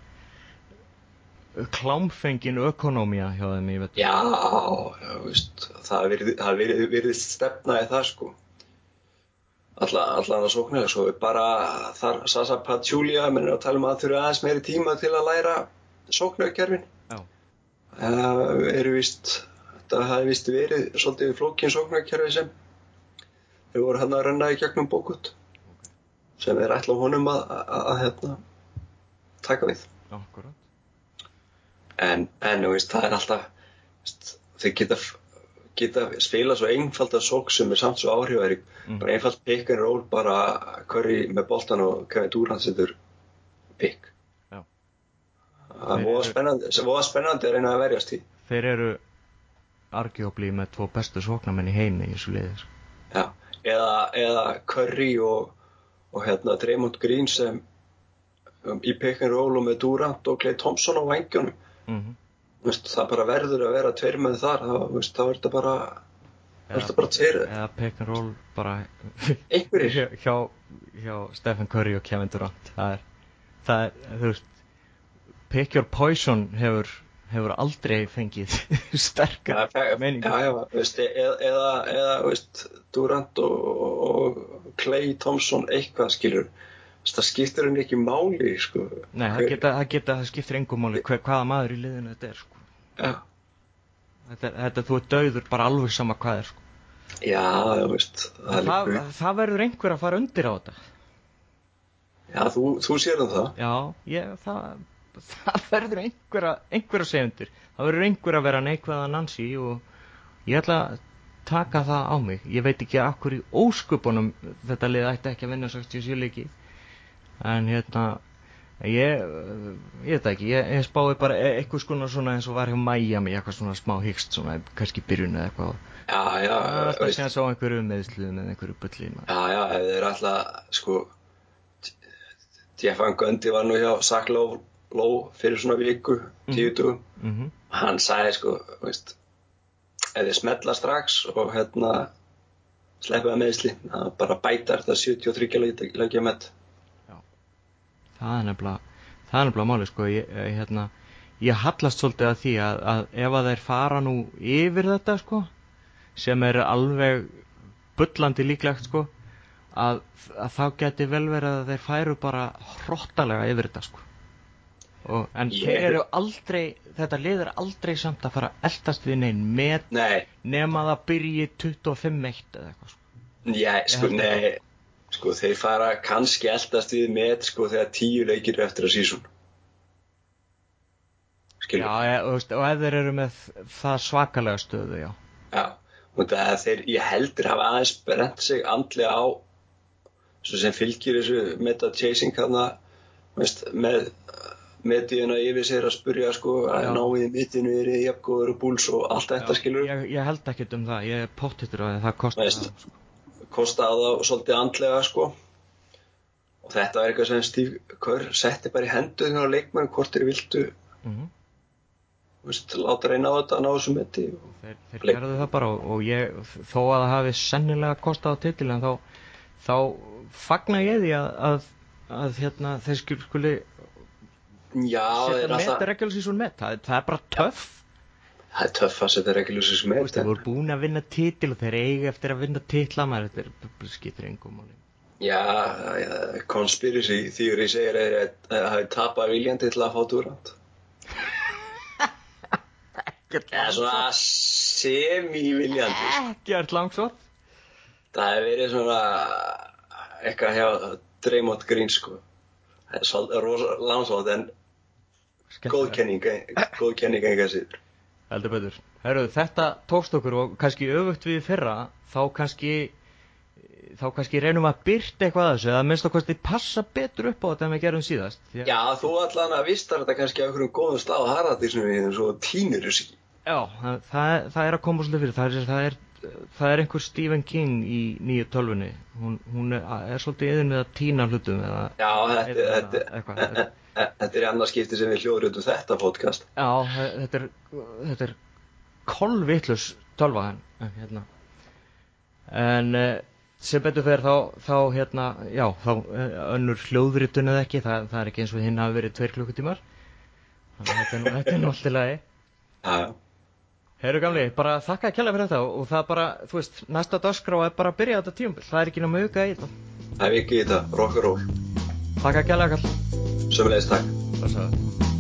S1: klámfengin ökonómía hjá þeim í vettur
S2: Já, já veist, það virði- það virði- virðist stefna í það sko. Allan að sókna svo bara þar Sasa Pachulia mennir að tala um að það þurfa aðeins meiri tíma til að læra sóknarkerfin.
S1: Já.
S2: það eru vist þetta hafi vist verið svolítið flókin sóknarkerfi sem þau voru hann að renna í gegnum bókut sem er ætla honum að, að, að, að hérna, taka við
S1: Akkurat.
S2: en, en veist, það er alltaf veist, þau geta, geta spila svo einfalda sók sem er samt svo áhrifæri
S1: Mm.
S2: bara einfald pick and roll bara Curry með boltan og Kevin Durant setur pick
S1: Já.
S2: það er voða spennandi, spennandi að reyna að verjast í
S1: þeir eru argjófli með tvo bestu sóknamenn í heimi í þessu liði sko.
S2: Já. eða, eða Curry og, og hérna Draymond Green sem um, í roll og með Durant og Clay Thompson á vangjónum
S1: mm
S2: Veist, það bara verður að vera tveir með þar þá, veist, er þetta bara, er þetta bara tveir
S1: eða pick and roll bara hjá, hjá, hjá Stephen Curry og Kevin Durant það er, það er þú veist pick your poison hefur hefur aldrei fengið sterkar
S2: Já, já,
S1: meiningu
S2: já, já, veist, eða, eða, eða veist, Durant og, og Clay Thompson eitthvað skilur Veist, það skiptir henni ekki máli sko.
S1: Nei, það geta, það geta, það skiptir engum máli hver, hvaða maður í liðinu þetta er sko.
S2: já,
S1: þetta, þetta, þú er dauður bara alveg sama hvað er sko.
S2: já, þú veist það,
S1: það, það verður einhver að fara undir á þetta
S2: já, þú, þú sér um það
S1: Já, ég, það, það verður einhver að, einhver að segja undir það verður einhver að vera neikvæða Nancy og ég ætla að taka það á mig ég veit ekki akkur í óskupunum þetta lið ætti ekki að vinna 67 leiki en hérna ég, ég veit ekki ég, ég spái bara e- eitthvað svona eins og var hjá Miami eitthvað svona smá hyggst svona kannski byrjun eða eitthvað
S2: já, já,
S1: það er alltaf
S2: veist,
S1: sem að sá einhverju meðslu með einhverju maður.
S2: já, já, þeir eru alltaf sko Jeff Van Gundy var nú hjá Zach Lowe fyrir svona viku, tíu dugum
S1: Mhm.
S2: hann sagði sko, veist ef þið smetla strax og hérna sleppa meðsli, það bara bætar það 73 leikja með
S1: það er nefnilega það er nefnilega máli sko. Ég, eh, hérna, ég hallast svolítið að því að, að ef að þeir fara nú yfir þetta sko sem er alveg bullandi líklegt sko að, að þá geti vel verið að þeir færu bara hrottalega yfir þetta sko og, en
S2: Ég-
S1: þeir eru aldrei þetta lið er aldrei samt að fara að eldast við neinn með
S2: Nei,
S1: nema það byrji 25-1 eða eitthvað sko.
S2: já, sko,
S1: held að-
S2: nei. Sko, þeir fara kannski eldast við með sko þegar tíu leikir eru eftir að sísun skilur.
S1: Já, ég, og, og ef þeir eru með það svakalega stöðu já.
S2: Já, og það er þeir, ég heldur hafa aðeins brent sig andlega á svo sem fylgir þessu meta chasing hana veist, með metiðina yfir sér að spurja sko að
S1: Já.
S2: náið mitinu er í jafngóður og búls og allt þetta skilur
S1: ég, ég held ekkert um það, ég er því að það
S2: Veist.
S1: það sko.
S2: kostaði það svolítið andlega sko og þetta var eitthvað sem Steve Kerr setti bara í henduðinu á leikmenn hvort þeir vildu
S1: Mhm.
S2: veist, láta reyna á þetta að ná þessu meti
S1: þeir, þeir gerðu það bara og, og ég, þó að það hafi sennilega kostað á titilin þá, þá fagna ég því að, að, að hérna, þeir skul, skuli
S2: Já,
S1: setja
S2: er
S1: met
S2: alltaf
S1: regular season met, það, það er bara töff
S2: það er töff að setja regulus
S1: Þú
S2: með
S1: veist, þeir voru búin að vinna titil og þeir eiga eftir að vinna titla maður, þetta er skiptir engum.
S2: Já, conspiracy theory segir að það hafi tapað viljandi til að fá Durant. Eða svona semi-viljandi.
S1: Ekkert langsótt
S2: Það hefur verið svona eitthvað hjá Draymond Green, sko. Það er svolítið rosa langsótt en góð kenning, kenning enga síður.
S1: Heldur betur. Herru, þetta tókst okkur og kannski öfugt við fyrra, þá kannski þá kannski reynum við að byrta eitthvað að þessu eða minnst okkar því passa betur upp á þetta en við gerum síðast. Því að-
S2: Já, þú allan að vistar þetta kannski á einhverjum góðum stað og harðatísnum við þeim svo tínur.
S1: Já, það, það, það er að koma svolítið fyrir, það er, það er það er einhver Stephen King í nýju tölvunni. Hún, hún er, er svolítið yfir með að týna hlutum eða
S2: Já, þetta,
S1: eða
S2: þetta,
S1: þetta,
S2: þetta er annars skipti sem við hljóðrutum þetta podcast.
S1: já, þetta er þetta er kolvitlus tölva hérna. En eh, sem betur fer þá, þá hérna, já, þá eh, önnur hljóðritun eða ekki, það, það er ekki eins og hinn hafi verið tveir klukkutímar. Þannig að þetta er lagi.
S2: Já, já.
S1: Heyrðu gamli, bara þakka að kella fyrir þetta og það bara, þú veist, næsta dagskrá er bara að byrja þetta tíumbil, það er ekki náma auka í þetta.
S2: Það er vikið í þetta, rock and roll.
S1: Þakka að kella kalla.
S2: Sömulegist takk.